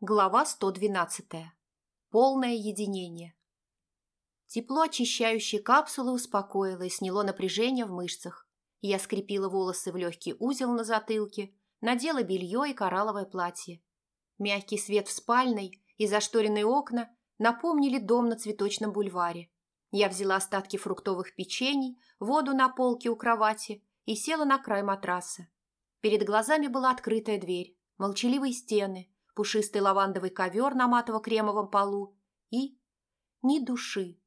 Глава 112. Полное единение. Тепло очищающей капсулы успокоило и сняло напряжение в мышцах. Я скрепила волосы в легкий узел на затылке, надела белье и коралловое платье. Мягкий свет в спальной и зашторенные окна напомнили дом на цветочном бульваре. Я взяла остатки фруктовых печений, воду на полке у кровати и села на край матраса. Перед глазами была открытая дверь, молчаливые стены – пушистый лавандовый ковер на матово-кремовом полу и... ни души.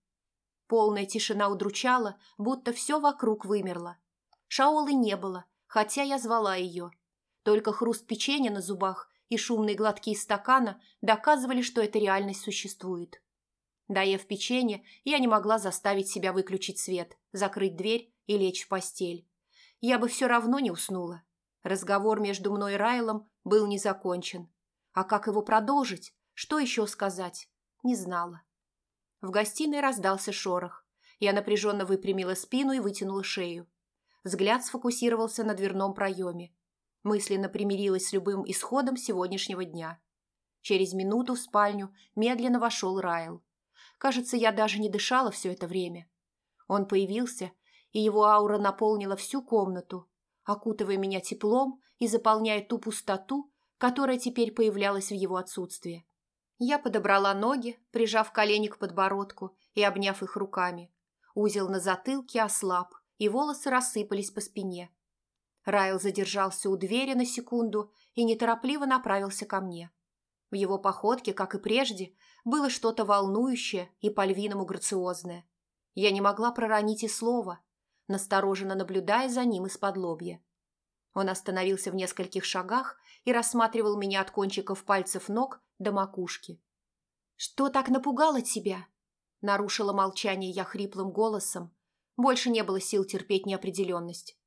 Полная тишина удручала, будто все вокруг вымерло. Шаолы не было, хотя я звала ее. Только хруст печенья на зубах и шумные глотки из стакана доказывали, что эта реальность существует. Доев печенье, я не могла заставить себя выключить свет, закрыть дверь и лечь в постель. Я бы все равно не уснула. Разговор между мной и Райлом был не закончен. А как его продолжить? Что еще сказать? Не знала. В гостиной раздался шорох. Я напряженно выпрямила спину и вытянула шею. Взгляд сфокусировался на дверном проеме. Мысленно примирилась с любым исходом сегодняшнего дня. Через минуту в спальню медленно вошел Райл. Кажется, я даже не дышала все это время. Он появился, и его аура наполнила всю комнату, окутывая меня теплом и заполняя ту пустоту, которая теперь появлялась в его отсутствие. Я подобрала ноги, прижав колени к подбородку и обняв их руками. Узел на затылке ослаб, и волосы рассыпались по спине. Райл задержался у двери на секунду и неторопливо направился ко мне. В его походке, как и прежде, было что-то волнующее и по-львиному грациозное. Я не могла проронить и слова, настороженно наблюдая за ним из-под лобья. Он остановился в нескольких шагах и рассматривал меня от кончиков пальцев ног до макушки. «Что так напугало тебя?» Нарушила молчание я хриплым голосом. Больше не было сил терпеть неопределенность.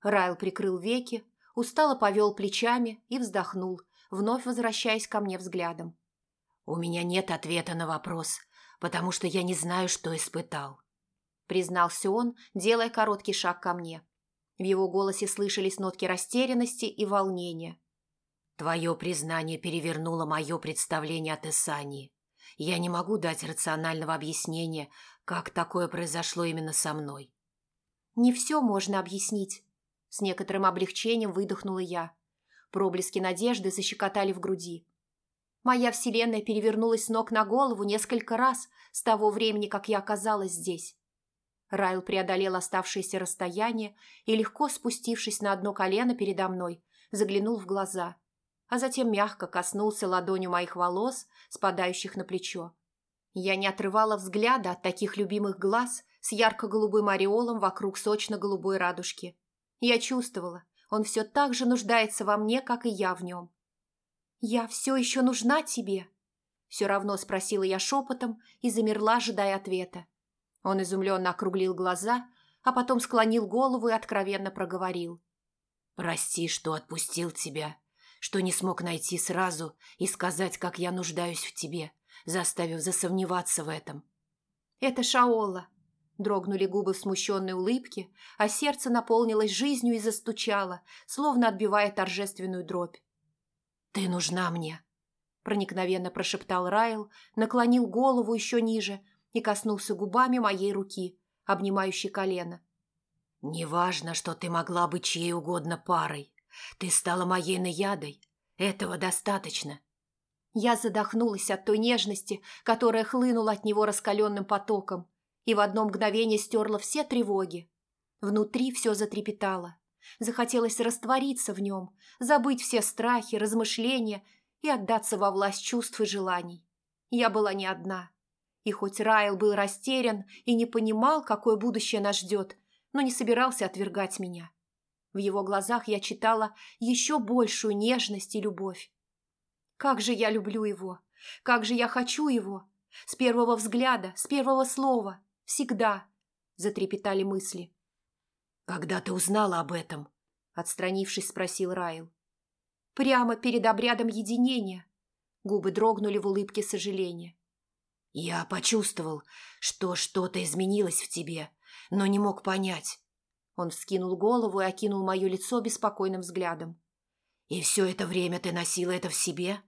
Райл прикрыл веки, устало повел плечами и вздохнул, вновь возвращаясь ко мне взглядом. «У меня нет ответа на вопрос, потому что я не знаю, что испытал», признался он, делая короткий шаг ко мне. В его голосе слышались нотки растерянности и волнения. «Твое признание перевернуло мое представление о Тессании. Я не могу дать рационального объяснения, как такое произошло именно со мной». «Не все можно объяснить», — с некоторым облегчением выдохнула я. Проблески надежды защекотали в груди. Моя вселенная перевернулась с ног на голову несколько раз с того времени, как я оказалась здесь. Райл преодолел оставшееся расстояние и, легко спустившись на одно колено передо мной, заглянул в глаза, а затем мягко коснулся ладонью моих волос, спадающих на плечо. Я не отрывала взгляда от таких любимых глаз с ярко-голубым ореолом вокруг сочно-голубой радужки. Я чувствовала, он все так же нуждается во мне, как и я в нем. «Я все еще нужна тебе?» Все равно спросила я шепотом и замерла, ожидая ответа. Он изумленно округлил глаза, а потом склонил голову и откровенно проговорил. «Прости, что отпустил тебя, что не смог найти сразу и сказать, как я нуждаюсь в тебе, заставив засомневаться в этом». «Это Шаола», — дрогнули губы в смущенной улыбке, а сердце наполнилось жизнью и застучало, словно отбивая торжественную дробь. «Ты нужна мне», — проникновенно прошептал Райл, наклонил голову еще ниже — и коснулся губами моей руки, обнимающей колено. «Неважно, что ты могла быть чьей угодно парой. Ты стала моей наядой. Этого достаточно». Я задохнулась от той нежности, которая хлынула от него раскаленным потоком, и в одно мгновение стерла все тревоги. Внутри все затрепетало. Захотелось раствориться в нем, забыть все страхи, размышления и отдаться во власть чувств и желаний. Я была не одна. И хоть Райл был растерян и не понимал, какое будущее нас ждет, но не собирался отвергать меня. В его глазах я читала еще большую нежность и любовь. Как же я люблю его! Как же я хочу его! С первого взгляда, с первого слова, всегда! Затрепетали мысли. «Когда ты узнала об этом?» Отстранившись, спросил Райл. «Прямо перед обрядом единения». Губы дрогнули в улыбке сожаления. Я почувствовал, что что-то изменилось в тебе, но не мог понять. Он вскинул голову и окинул мое лицо беспокойным взглядом. И все это время ты носила это в себе?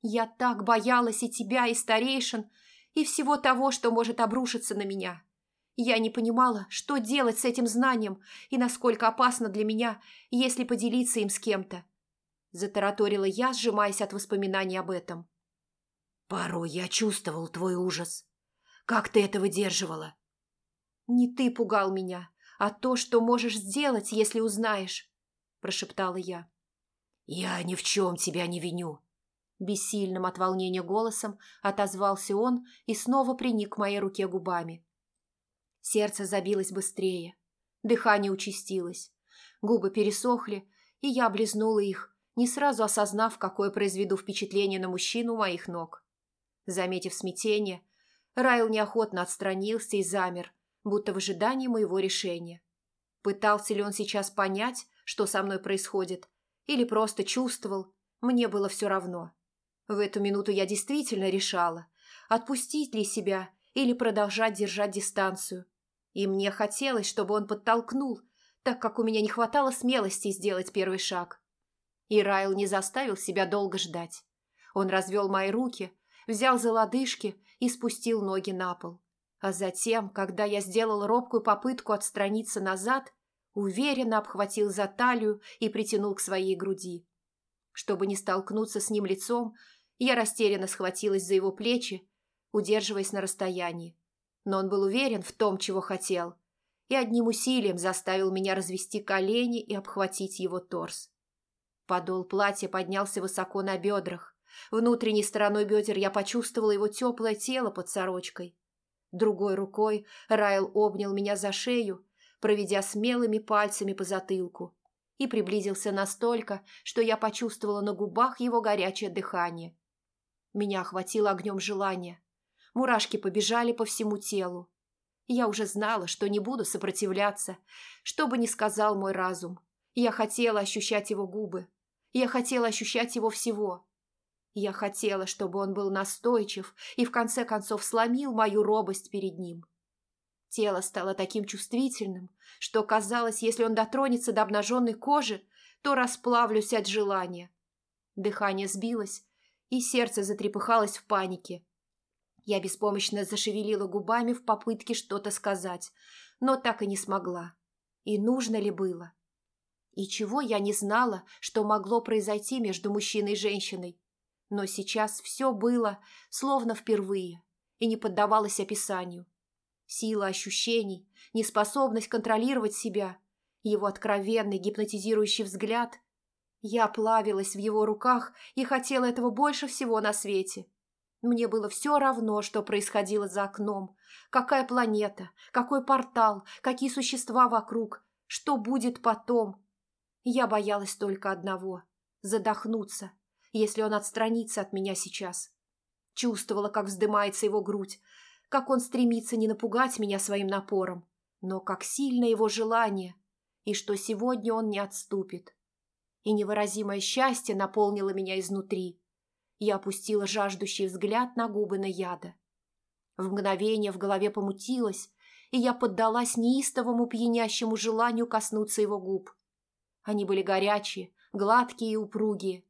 Я так боялась и тебя, и старейшин, и всего того, что может обрушиться на меня. Я не понимала, что делать с этим знанием и насколько опасно для меня, если поделиться им с кем-то. Затараторила я, сжимаясь от воспоминаний об этом. «Порой я чувствовал твой ужас. Как ты это выдерживала?» «Не ты пугал меня, а то, что можешь сделать, если узнаешь», – прошептала я. «Я ни в чем тебя не виню», – бессильным от волнения голосом отозвался он и снова приник к моей руке губами. Сердце забилось быстрее. Дыхание участилось. Губы пересохли, и я облизнула их, не сразу осознав, какое произведу впечатление на мужчину моих ног. Заметив смятение, Райл неохотно отстранился и замер, будто в ожидании моего решения. Пытался ли он сейчас понять, что со мной происходит, или просто чувствовал, мне было все равно. В эту минуту я действительно решала, отпустить ли себя или продолжать держать дистанцию, и мне хотелось, чтобы он подтолкнул, так как у меня не хватало смелости сделать первый шаг. И Райл не заставил себя долго ждать. Он развел мои руки, взял за лодыжки и спустил ноги на пол. А затем, когда я сделал робкую попытку отстраниться назад, уверенно обхватил за талию и притянул к своей груди. Чтобы не столкнуться с ним лицом, я растерянно схватилась за его плечи, удерживаясь на расстоянии но он был уверен в том, чего хотел, и одним усилием заставил меня развести колени и обхватить его торс. Подол платья поднялся высоко на бедрах. Внутренней стороной бедер я почувствовала его теплое тело под сорочкой. Другой рукой Райл обнял меня за шею, проведя смелыми пальцами по затылку, и приблизился настолько, что я почувствовала на губах его горячее дыхание. Меня охватило огнем желания. Мурашки побежали по всему телу. Я уже знала, что не буду сопротивляться, что бы ни сказал мой разум. Я хотела ощущать его губы. Я хотела ощущать его всего. Я хотела, чтобы он был настойчив и в конце концов сломил мою робость перед ним. Тело стало таким чувствительным, что казалось, если он дотронется до обнаженной кожи, то расплавлюсь от желания. Дыхание сбилось, и сердце затрепыхалось в панике. Я беспомощно зашевелила губами в попытке что-то сказать, но так и не смогла. И нужно ли было? И чего я не знала, что могло произойти между мужчиной и женщиной. Но сейчас все было словно впервые и не поддавалось описанию. Сила ощущений, неспособность контролировать себя, его откровенный гипнотизирующий взгляд. Я плавилась в его руках и хотела этого больше всего на свете. Мне было все равно, что происходило за окном. Какая планета, какой портал, какие существа вокруг, что будет потом. Я боялась только одного – задохнуться, если он отстранится от меня сейчас. Чувствовала, как вздымается его грудь, как он стремится не напугать меня своим напором, но как сильно его желание, и что сегодня он не отступит. И невыразимое счастье наполнило меня изнутри – я опустила жаждущий взгляд на губы Наяда. В мгновение в голове помутилось, и я поддалась неистовому пьянящему желанию коснуться его губ. Они были горячие, гладкие и упругие.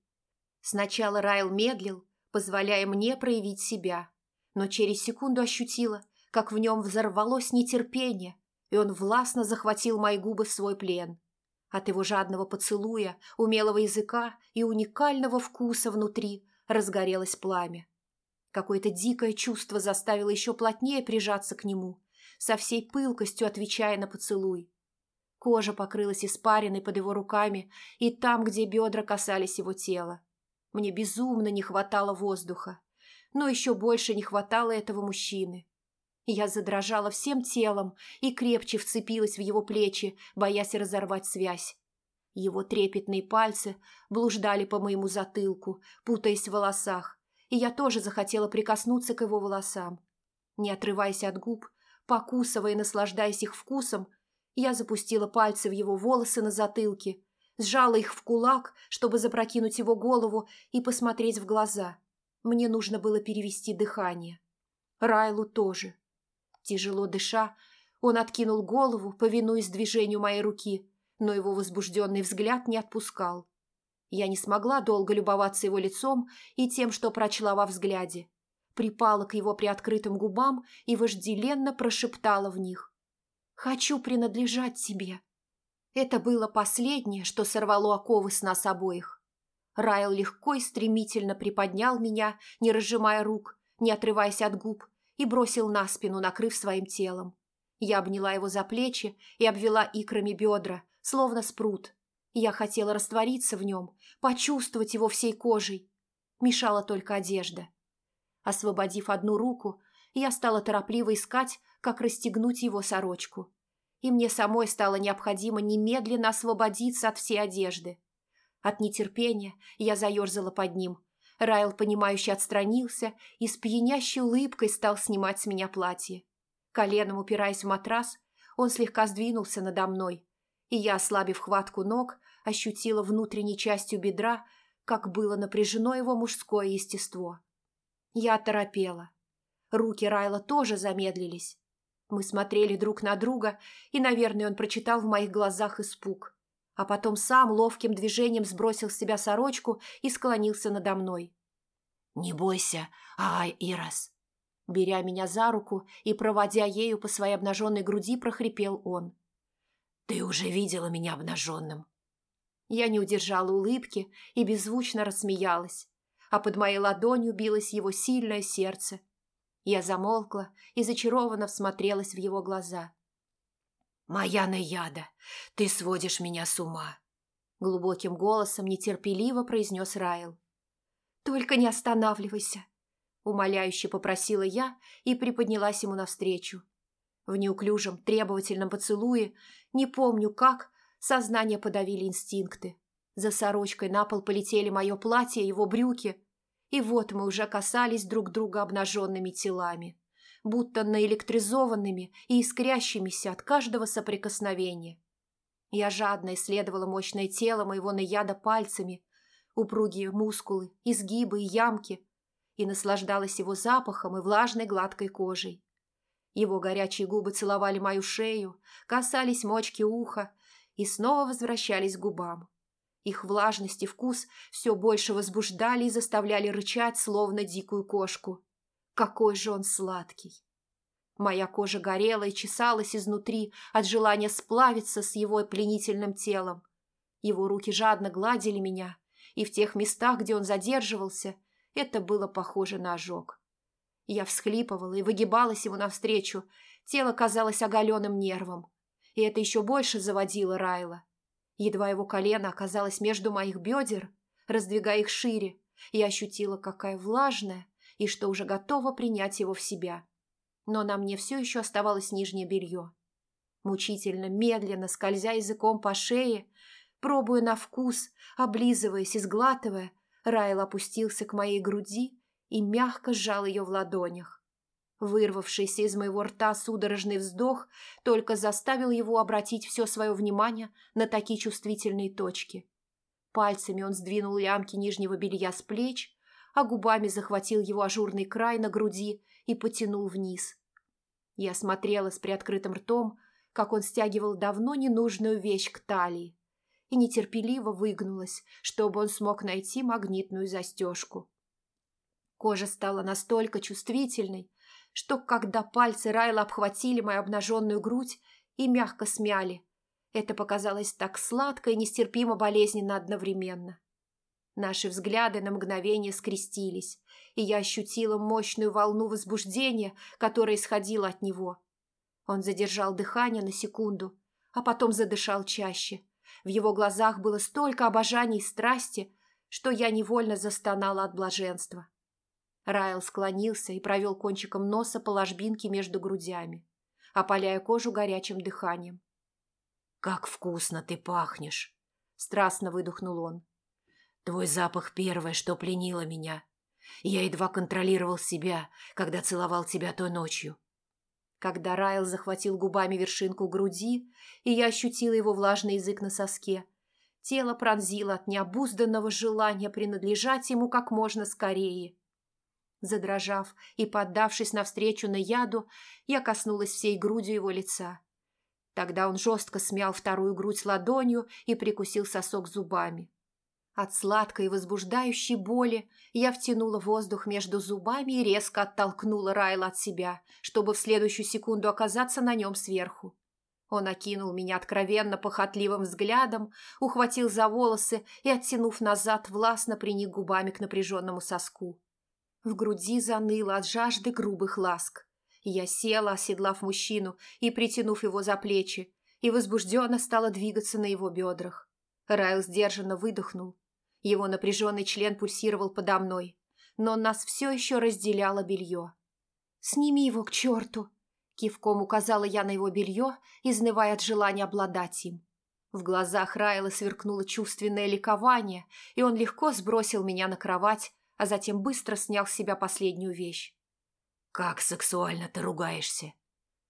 Сначала Райл медлил, позволяя мне проявить себя, но через секунду ощутила, как в нем взорвалось нетерпение, и он властно захватил мои губы в свой плен. От его жадного поцелуя, умелого языка и уникального вкуса внутри разгорелось пламя. Какое-то дикое чувство заставило еще плотнее прижаться к нему, со всей пылкостью отвечая на поцелуй. Кожа покрылась испариной под его руками и там, где бедра касались его тела. Мне безумно не хватало воздуха, но еще больше не хватало этого мужчины. Я задрожала всем телом и крепче вцепилась в его плечи, боясь разорвать связь. Его трепетные пальцы блуждали по моему затылку, путаясь в волосах, и я тоже захотела прикоснуться к его волосам. Не отрываясь от губ, покусывая и наслаждаясь их вкусом, я запустила пальцы в его волосы на затылке, сжала их в кулак, чтобы запрокинуть его голову и посмотреть в глаза. Мне нужно было перевести дыхание. Райлу тоже. Тяжело дыша, он откинул голову, повинуясь движению моей руки – но его возбужденный взгляд не отпускал. Я не смогла долго любоваться его лицом и тем, что прочла во взгляде. Припала к его приоткрытым губам и вожделенно прошептала в них. «Хочу принадлежать тебе». Это было последнее, что сорвало оковы с нас обоих. Райл легко и стремительно приподнял меня, не разжимая рук, не отрываясь от губ, и бросил на спину, накрыв своим телом. Я обняла его за плечи и обвела икрами бедра, словно спрут. Я хотела раствориться в нем, почувствовать его всей кожей. Мешала только одежда. Освободив одну руку, я стала торопливо искать, как расстегнуть его сорочку. И мне самой стало необходимо немедленно освободиться от всей одежды. От нетерпения я заерзала под ним. Райл, понимающе отстранился и с пьянящей улыбкой стал снимать с меня платье. Коленом упираясь в матрас, он слегка сдвинулся надо мной, и я, ослабив хватку ног, ощутила внутренней частью бедра, как было напряжено его мужское естество. Я торопела. Руки Райла тоже замедлились. Мы смотрели друг на друга, и, наверное, он прочитал в моих глазах испуг. А потом сам ловким движением сбросил с себя сорочку и склонился надо мной. «Не бойся, ай, Ирас!» Беря меня за руку и проводя ею по своей обнаженной груди, прохрипел он. «Ты уже видела меня обнаженным». Я не удержала улыбки и беззвучно рассмеялась, а под моей ладонью билось его сильное сердце. Я замолкла и зачарованно всмотрелась в его глаза. «Моя наяда, ты сводишь меня с ума!» Глубоким голосом нетерпеливо произнес Райл. «Только не останавливайся!» Умоляюще попросила я и приподнялась ему навстречу. В неуклюжем, требовательном поцелуе, не помню как, сознание подавили инстинкты. За сорочкой на пол полетели мое платье, его брюки. И вот мы уже касались друг друга обнаженными телами, будто наэлектризованными и искрящимися от каждого соприкосновения. Я жадно исследовала мощное тело моего наяда пальцами, упругие мускулы, изгибы и ямки, и наслаждалась его запахом и влажной гладкой кожей. Его горячие губы целовали мою шею, касались мочки уха и снова возвращались к губам. Их влажность и вкус все больше возбуждали и заставляли рычать, словно дикую кошку. Какой же он сладкий! Моя кожа горела и чесалась изнутри от желания сплавиться с его пленительным телом. Его руки жадно гладили меня, и в тех местах, где он задерживался, это было похоже на ожог. Я всхлипывала и выгибалась ему навстречу, тело казалось оголенным нервом. И это еще больше заводило Райла. Едва его колено оказалось между моих бедер, раздвигая их шире, я ощутила, какая влажная, и что уже готова принять его в себя. Но на мне все еще оставалось нижнее белье. Мучительно, медленно, скользя языком по шее, пробуя на вкус, облизываясь и сглатывая, Райл опустился к моей груди и мягко сжал ее в ладонях. Вырвавшийся из моего рта судорожный вздох только заставил его обратить все свое внимание на такие чувствительные точки. Пальцами он сдвинул лямки нижнего белья с плеч, а губами захватил его ажурный край на груди и потянул вниз. Я смотрела с приоткрытым ртом, как он стягивал давно ненужную вещь к талии, и нетерпеливо выгнулась, чтобы он смог найти магнитную застежку. Кожа стала настолько чувствительной, что когда пальцы Райла обхватили мою обнаженную грудь и мягко смяли, это показалось так сладко и нестерпимо болезненно одновременно. Наши взгляды на мгновение скрестились, и я ощутила мощную волну возбуждения, которая исходила от него. Он задержал дыхание на секунду, а потом задышал чаще – в его глазах было столько обожания и страсти, что я невольно застонала от блаженства. Райл склонился и провел кончиком носа по ложбинке между грудями, опаляя кожу горячим дыханием. «Как вкусно ты пахнешь!» – страстно выдохнул он. «Твой запах первое, что пленило меня. Я едва контролировал себя, когда целовал тебя той ночью. Когда Райл захватил губами вершинку груди, и я ощутила его влажный язык на соске, тело пронзило от необузданного желания принадлежать ему как можно скорее. Задрожав и поддавшись навстречу на яду, я коснулась всей грудью его лица. Тогда он жестко смял вторую грудь ладонью и прикусил сосок зубами. От сладкой и возбуждающей боли я втянула воздух между зубами и резко оттолкнула Райла от себя, чтобы в следующую секунду оказаться на нем сверху. Он окинул меня откровенно похотливым взглядом, ухватил за волосы и, оттянув назад, властно приник губами к напряженному соску. В груди заныло от жажды грубых ласк. Я села, оседлав мужчину и притянув его за плечи, и возбужденно стала двигаться на его бедрах. Райл сдержанно выдохнул. Его напряженный член пульсировал подо мной, но нас все еще разделяло белье. «Сними его к черту!» Кивком указала я на его белье, изнывая от желания обладать им. В глазах Райла сверкнуло чувственное ликование, и он легко сбросил меня на кровать, а затем быстро снял с себя последнюю вещь. «Как сексуально ты ругаешься!»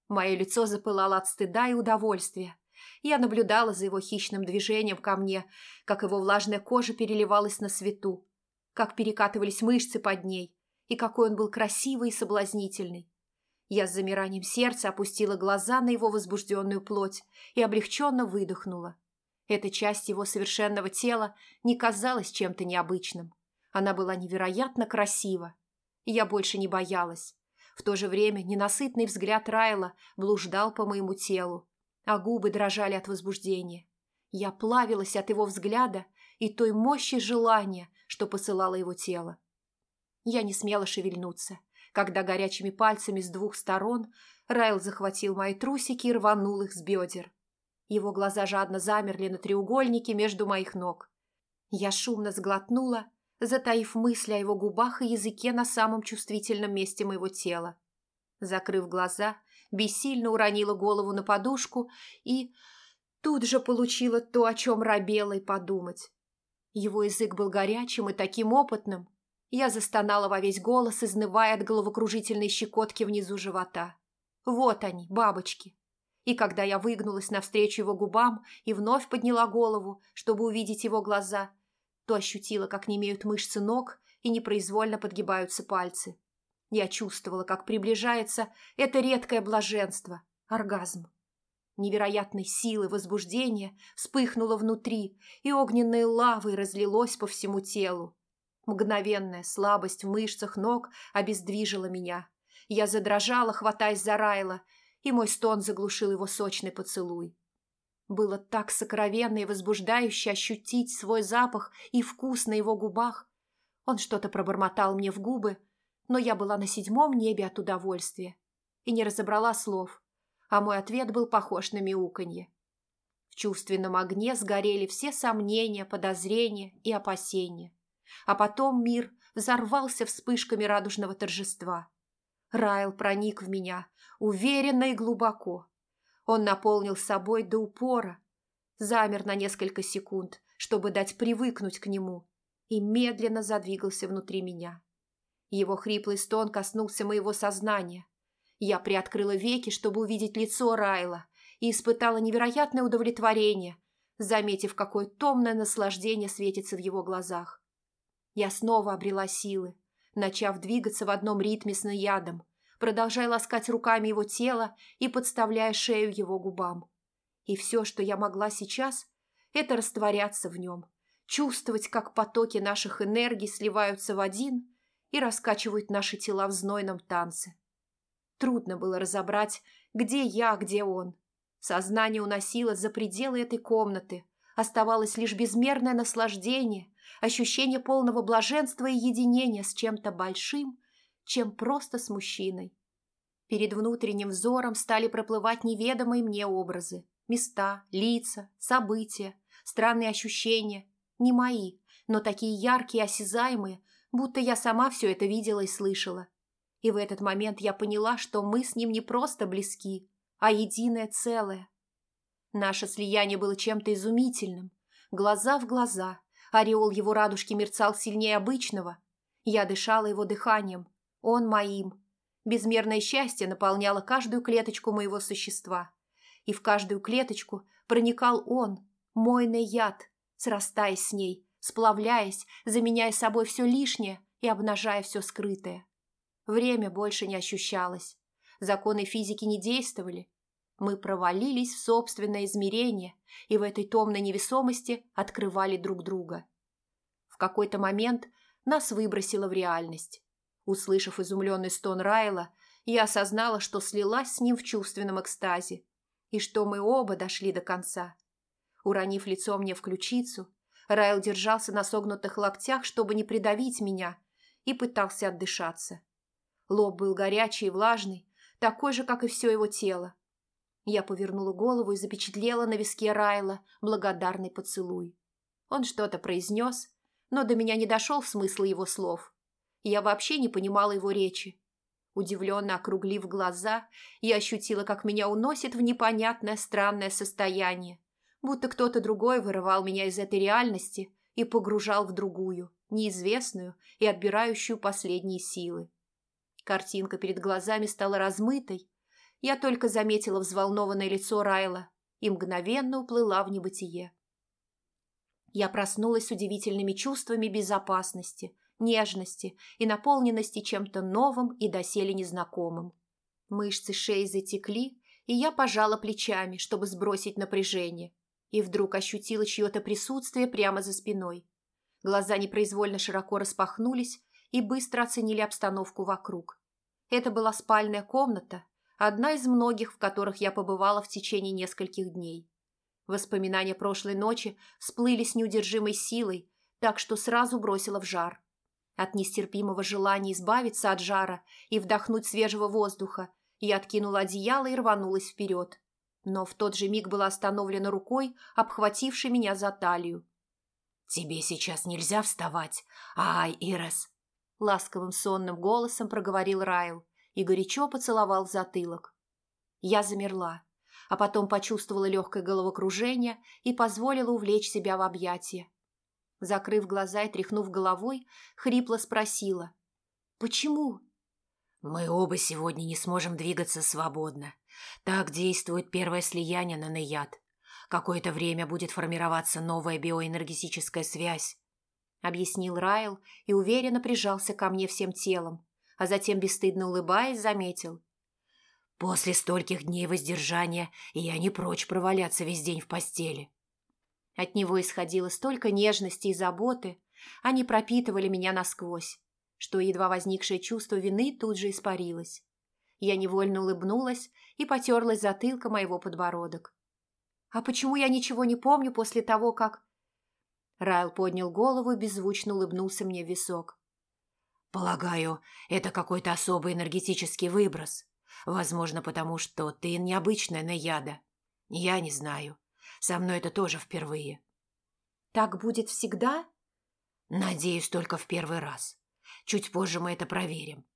Мое лицо запылало от стыда и удовольствия. Я наблюдала за его хищным движением ко мне, как его влажная кожа переливалась на свету, как перекатывались мышцы под ней, и какой он был красивый и соблазнительный. Я с замиранием сердца опустила глаза на его возбужденную плоть и облегченно выдохнула. Эта часть его совершенного тела не казалась чем-то необычным. Она была невероятно красива. Я больше не боялась. В то же время ненасытный взгляд Райла блуждал по моему телу, а губы дрожали от возбуждения. Я плавилась от его взгляда и той мощи желания, что посылало его тело. Я не смела шевельнуться, когда горячими пальцами с двух сторон Райл захватил мои трусики и рванул их с бедер. Его глаза жадно замерли на треугольнике между моих ног. Я шумно сглотнула, затаив мысли о его губах и языке на самом чувствительном месте моего тела. Закрыв глаза, бессильно уронила голову на подушку и тут же получила то, о чем робела и подумать. Его язык был горячим и таким опытным, я застонала во весь голос, изнывая от головокружительной щекотки внизу живота. Вот они, бабочки. И когда я выгнулась навстречу его губам и вновь подняла голову, чтобы увидеть его глаза, то ощутила, как немеют мышцы ног и непроизвольно подгибаются пальцы. Я чувствовала, как приближается это редкое блаженство, оргазм. Невероятной силы возбуждения вспыхнуло внутри, и огненной лавой разлилось по всему телу. Мгновенная слабость в мышцах ног обездвижила меня. Я задрожала, хватаясь за Райла, и мой стон заглушил его сочный поцелуй. Было так сокровенно и возбуждающе ощутить свой запах и вкус на его губах. Он что-то пробормотал мне в губы, но я была на седьмом небе от удовольствия и не разобрала слов, а мой ответ был похож на мяуканье. В чувственном огне сгорели все сомнения, подозрения и опасения. А потом мир взорвался вспышками радужного торжества. Райл проник в меня, уверенно и глубоко. Он наполнил собой до упора, замер на несколько секунд, чтобы дать привыкнуть к нему, и медленно задвигался внутри меня. Его хриплый стон коснулся моего сознания. Я приоткрыла веки, чтобы увидеть лицо Райла, и испытала невероятное удовлетворение, заметив, какое томное наслаждение светится в его глазах. Я снова обрела силы, начав двигаться в одном ритме с наядом, продолжая ласкать руками его тело и подставляя шею его губам. И все, что я могла сейчас, это растворяться в нем, чувствовать, как потоки наших энергий сливаются в один и раскачивают наши тела в знойном танце. Трудно было разобрать, где я, где он. Сознание уносило за пределы этой комнаты, оставалось лишь безмерное наслаждение, ощущение полного блаженства и единения с чем-то большим, чем просто с мужчиной. Перед внутренним взором стали проплывать неведомые мне образы, места, лица, события, странные ощущения, не мои, но такие яркие осязаемые, будто я сама все это видела и слышала. И в этот момент я поняла, что мы с ним не просто близки, а единое целое. Наше слияние было чем-то изумительным, глаза в глаза, Ореол его радужки мерцал сильнее обычного. Я дышала его дыханием, он моим. Безмерное счастье наполняло каждую клеточку моего существа. И в каждую клеточку проникал он, мойный яд, срастаясь с ней, сплавляясь, заменяя собой все лишнее и обнажая все скрытое. Время больше не ощущалось. Законы физики не действовали. Мы провалились в собственное измерение и в этой томной невесомости открывали друг друга. В какой-то момент нас выбросило в реальность. Услышав изумленный стон Райла, я осознала, что слилась с ним в чувственном экстазе, и что мы оба дошли до конца. Уронив лицо мне в ключицу, Райл держался на согнутых локтях, чтобы не придавить меня, и пытался отдышаться. Лоб был горячий и влажный, такой же, как и все его тело. Я повернула голову и запечатлела на виске Райла благодарный поцелуй. Он что-то произнес, но до меня не дошел смысл его слов. Я вообще не понимала его речи. Удивленно округлив глаза, я ощутила, как меня уносит в непонятное странное состояние, будто кто-то другой вырывал меня из этой реальности и погружал в другую, неизвестную и отбирающую последние силы. Картинка перед глазами стала размытой. Я только заметила взволнованное лицо Райла и мгновенно уплыла в небытие. Я проснулась с удивительными чувствами безопасности, нежности и наполненности чем-то новым и доселе незнакомым. Мышцы шеи затекли, и я пожала плечами, чтобы сбросить напряжение, и вдруг ощутила чье-то присутствие прямо за спиной. Глаза непроизвольно широко распахнулись и быстро оценили обстановку вокруг. Это была спальная комната, одна из многих, в которых я побывала в течение нескольких дней. Воспоминания прошлой ночи всплыли с неудержимой силой, так что сразу бросила в жар. От нестерпимого желания избавиться от жара и вдохнуть свежего воздуха я откинула одеяло и рванулась вперед но в тот же миг была остановлена рукой, обхватившей меня за талию. «Тебе сейчас нельзя вставать, ай, Ирес!» Ласковым сонным голосом проговорил Райл и горячо поцеловал в затылок. Я замерла, а потом почувствовала легкое головокружение и позволила увлечь себя в объятия. Закрыв глаза и тряхнув головой, хрипло спросила. «Почему?» «Мы оба сегодня не сможем двигаться свободно. Так действует первое слияние на наяд. Какое-то время будет формироваться новая биоэнергетическая связь. Объяснил Райл и уверенно прижался ко мне всем телом, а затем, бесстыдно улыбаясь, заметил. После стольких дней воздержания я не прочь проваляться весь день в постели. От него исходило столько нежности и заботы, они пропитывали меня насквозь, что едва возникшее чувство вины тут же испарилось. Я невольно улыбнулась и потерлась затылком моего подбородок. «А почему я ничего не помню после того, как...» Райл поднял голову и беззвучно улыбнулся мне в висок. «Полагаю, это какой-то особый энергетический выброс. Возможно, потому что ты необычная наяда. Я не знаю. Со мной это тоже впервые». «Так будет всегда?» «Надеюсь, только в первый раз. Чуть позже мы это проверим.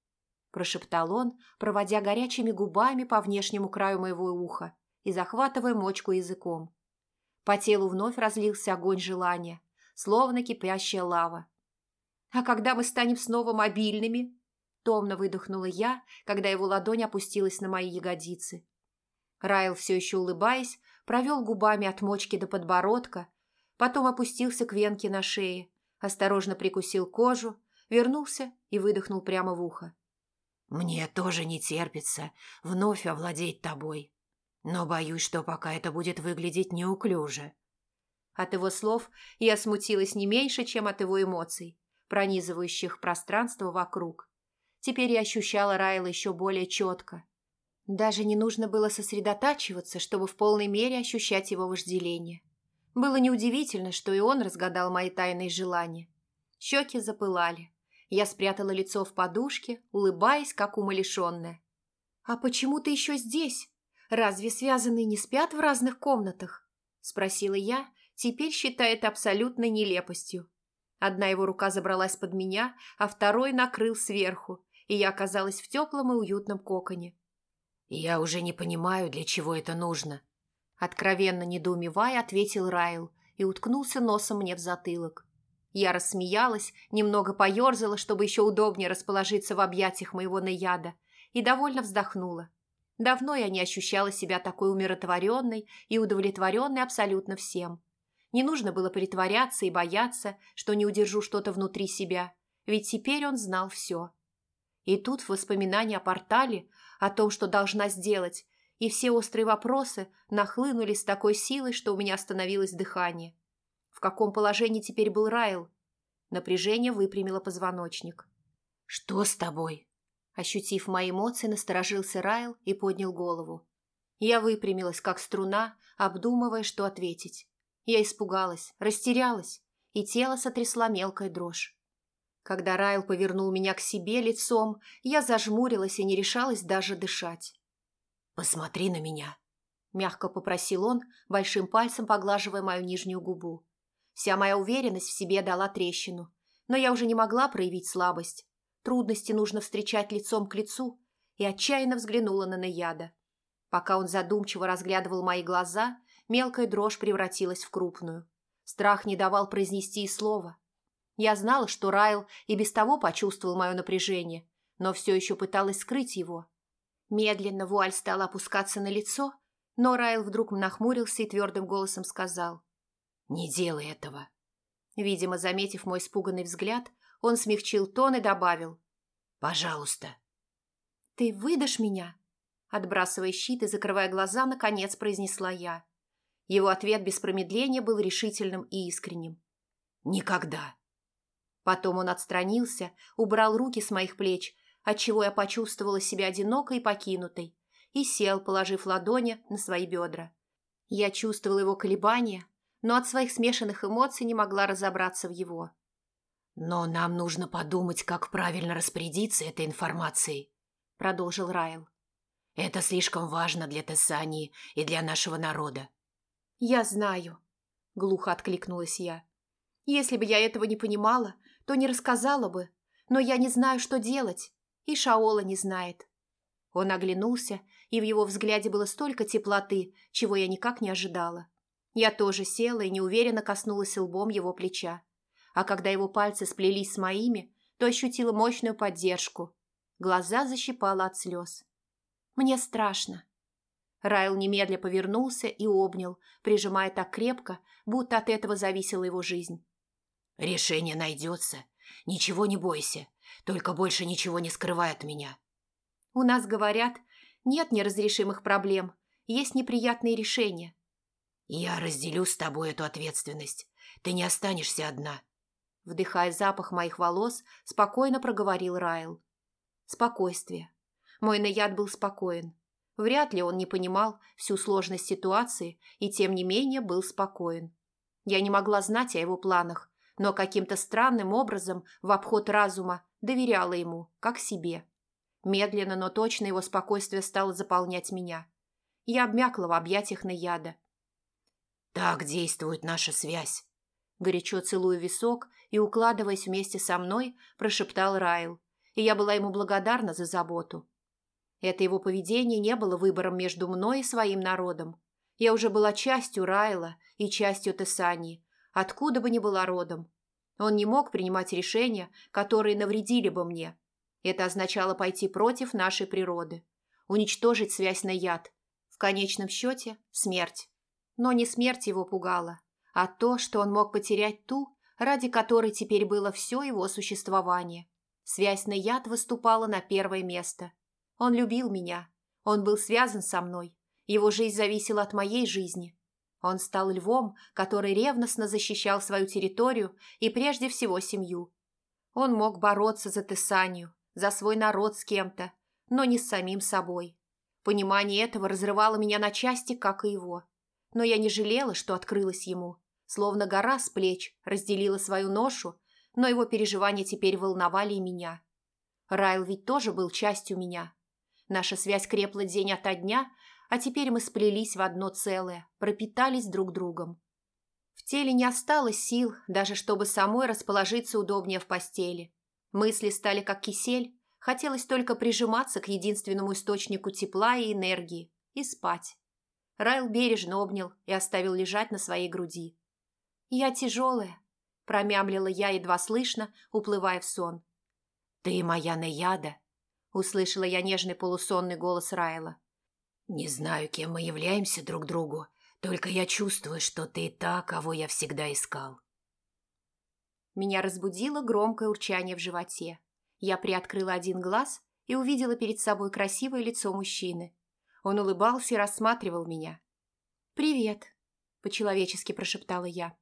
– прошептал он, проводя горячими губами по внешнему краю моего уха и захватывая мочку языком. По телу вновь разлился огонь желания, словно кипящая лава. «А когда мы станем снова мобильными?» – томно выдохнула я, когда его ладонь опустилась на мои ягодицы. Райл, все еще улыбаясь, провел губами от мочки до подбородка, потом опустился к венке на шее, осторожно прикусил кожу, вернулся и выдохнул прямо в ухо. Мне тоже не терпится вновь овладеть тобой. Но боюсь, что пока это будет выглядеть неуклюже. От его слов я смутилась не меньше, чем от его эмоций, пронизывающих пространство вокруг. Теперь я ощущала Райла еще более четко. Даже не нужно было сосредотачиваться, чтобы в полной мере ощущать его вожделение. Было неудивительно, что и он разгадал мои тайные желания. Щеки запылали. Я спрятала лицо в подушке, улыбаясь, как умалишенная. «А почему ты еще здесь? Разве связанные не спят в разных комнатах?» – спросила я, теперь считая это абсолютной нелепостью. Одна его рука забралась под меня, а второй накрыл сверху, и я оказалась в теплом и уютном коконе. «Я уже не понимаю, для чего это нужно», – откровенно недоумевая, ответил Райл и уткнулся носом мне в затылок. Я рассмеялась, немного поерзала, чтобы еще удобнее расположиться в объятиях моего наяда, и довольно вздохнула. Давно я не ощущала себя такой умиротворенной и удовлетворенной абсолютно всем. Не нужно было притворяться и бояться, что не удержу что-то внутри себя, ведь теперь он знал все. И тут воспоминания о портале, о том, что должна сделать, и все острые вопросы нахлынули с такой силой, что у меня остановилось дыхание. В каком положении теперь был Райл? Напряжение выпрямило позвоночник. «Что с тобой?» Ощутив мои эмоции, насторожился Райл и поднял голову. Я выпрямилась, как струна, обдумывая, что ответить. Я испугалась, растерялась, и тело сотрясла мелкая дрожь. Когда Райл повернул меня к себе лицом, я зажмурилась и не решалась даже дышать. «Посмотри на меня», – мягко попросил он, большим пальцем поглаживая мою нижнюю губу. Вся моя уверенность в себе дала трещину, но я уже не могла проявить слабость. Трудности нужно встречать лицом к лицу, и отчаянно взглянула на Наяда. Пока он задумчиво разглядывал мои глаза, мелкая дрожь превратилась в крупную. Страх не давал произнести и слова. Я знала, что Райл и без того почувствовал мое напряжение, но все еще пыталась скрыть его. Медленно вуаль стала опускаться на лицо, но Райл вдруг нахмурился и твердым голосом сказал. «Не делай этого». Видимо, заметив мой испуганный взгляд, он смягчил тон и добавил. «Пожалуйста». «Ты выдашь меня?» Отбрасывая щит и закрывая глаза, наконец произнесла я. Его ответ без промедления был решительным и искренним. «Никогда». Потом он отстранился, убрал руки с моих плеч, отчего я почувствовала себя одинокой и покинутой, и сел, положив ладони на свои бедра. Я чувствовала его колебания, но от своих смешанных эмоций не могла разобраться в его. «Но нам нужно подумать, как правильно распорядиться этой информацией», — продолжил Райл. «Это слишком важно для Тессании и для нашего народа». «Я знаю», — глухо откликнулась я. «Если бы я этого не понимала, то не рассказала бы, но я не знаю, что делать, и Шаола не знает». Он оглянулся, и в его взгляде было столько теплоты, чего я никак не ожидала. Я тоже села и неуверенно коснулась лбом его плеча. А когда его пальцы сплелись с моими, то ощутила мощную поддержку. Глаза защипала от слез. «Мне страшно». Райл немедля повернулся и обнял, прижимая так крепко, будто от этого зависела его жизнь. «Решение найдется. Ничего не бойся. Только больше ничего не скрывай от меня». «У нас говорят, нет неразрешимых проблем, есть неприятные решения». «Я разделю с тобой эту ответственность. Ты не останешься одна». Вдыхая запах моих волос, спокойно проговорил Райл. Спокойствие. Мой наяд был спокоен. Вряд ли он не понимал всю сложность ситуации и, тем не менее, был спокоен. Я не могла знать о его планах, но каким-то странным образом в обход разума доверяла ему, как себе. Медленно, но точно его спокойствие стало заполнять меня. Я обмякла в объятиях Наяда. «Так действует наша связь», горячо целуя висок и укладываясь вместе со мной, прошептал Райл, и я была ему благодарна за заботу. Это его поведение не было выбором между мной и своим народом. Я уже была частью Райла и частью Тессании, откуда бы ни была родом. Он не мог принимать решения, которые навредили бы мне. Это означало пойти против нашей природы, уничтожить связь на яд. В конечном счете – смерть. Но не смерть его пугала, а то, что он мог потерять ту, ради которой теперь было все его существование. Связь на яд выступала на первое место. Он любил меня, он был связан со мной, его жизнь зависела от моей жизни – он стал львом, который ревностно защищал свою территорию и прежде всего семью. Он мог бороться за Тессанию, за свой народ с кем-то, но не с самим собой. Понимание этого разрывало меня на части, как и его. Но я не жалела, что открылась ему. Словно гора с плеч разделила свою ношу, но его переживания теперь волновали и меня. Райл ведь тоже был частью меня. Наша связь крепла день ото дня, а теперь мы сплелись в одно целое, пропитались друг другом. В теле не осталось сил, даже чтобы самой расположиться удобнее в постели. Мысли стали как кисель, хотелось только прижиматься к единственному источнику тепла и энергии и спать. Райл бережно обнял и оставил лежать на своей груди. «Я тяжелая», – промямлила я едва слышно, уплывая в сон. «Ты моя наяда», – услышала я нежный полусонный голос Райла. Не знаю, кем мы являемся друг другу, только я чувствую, что ты та, кого я всегда искал. Меня разбудило громкое урчание в животе. Я приоткрыла один глаз и увидела перед собой красивое лицо мужчины. Он улыбался и рассматривал меня. «Привет», — по-человечески прошептала я.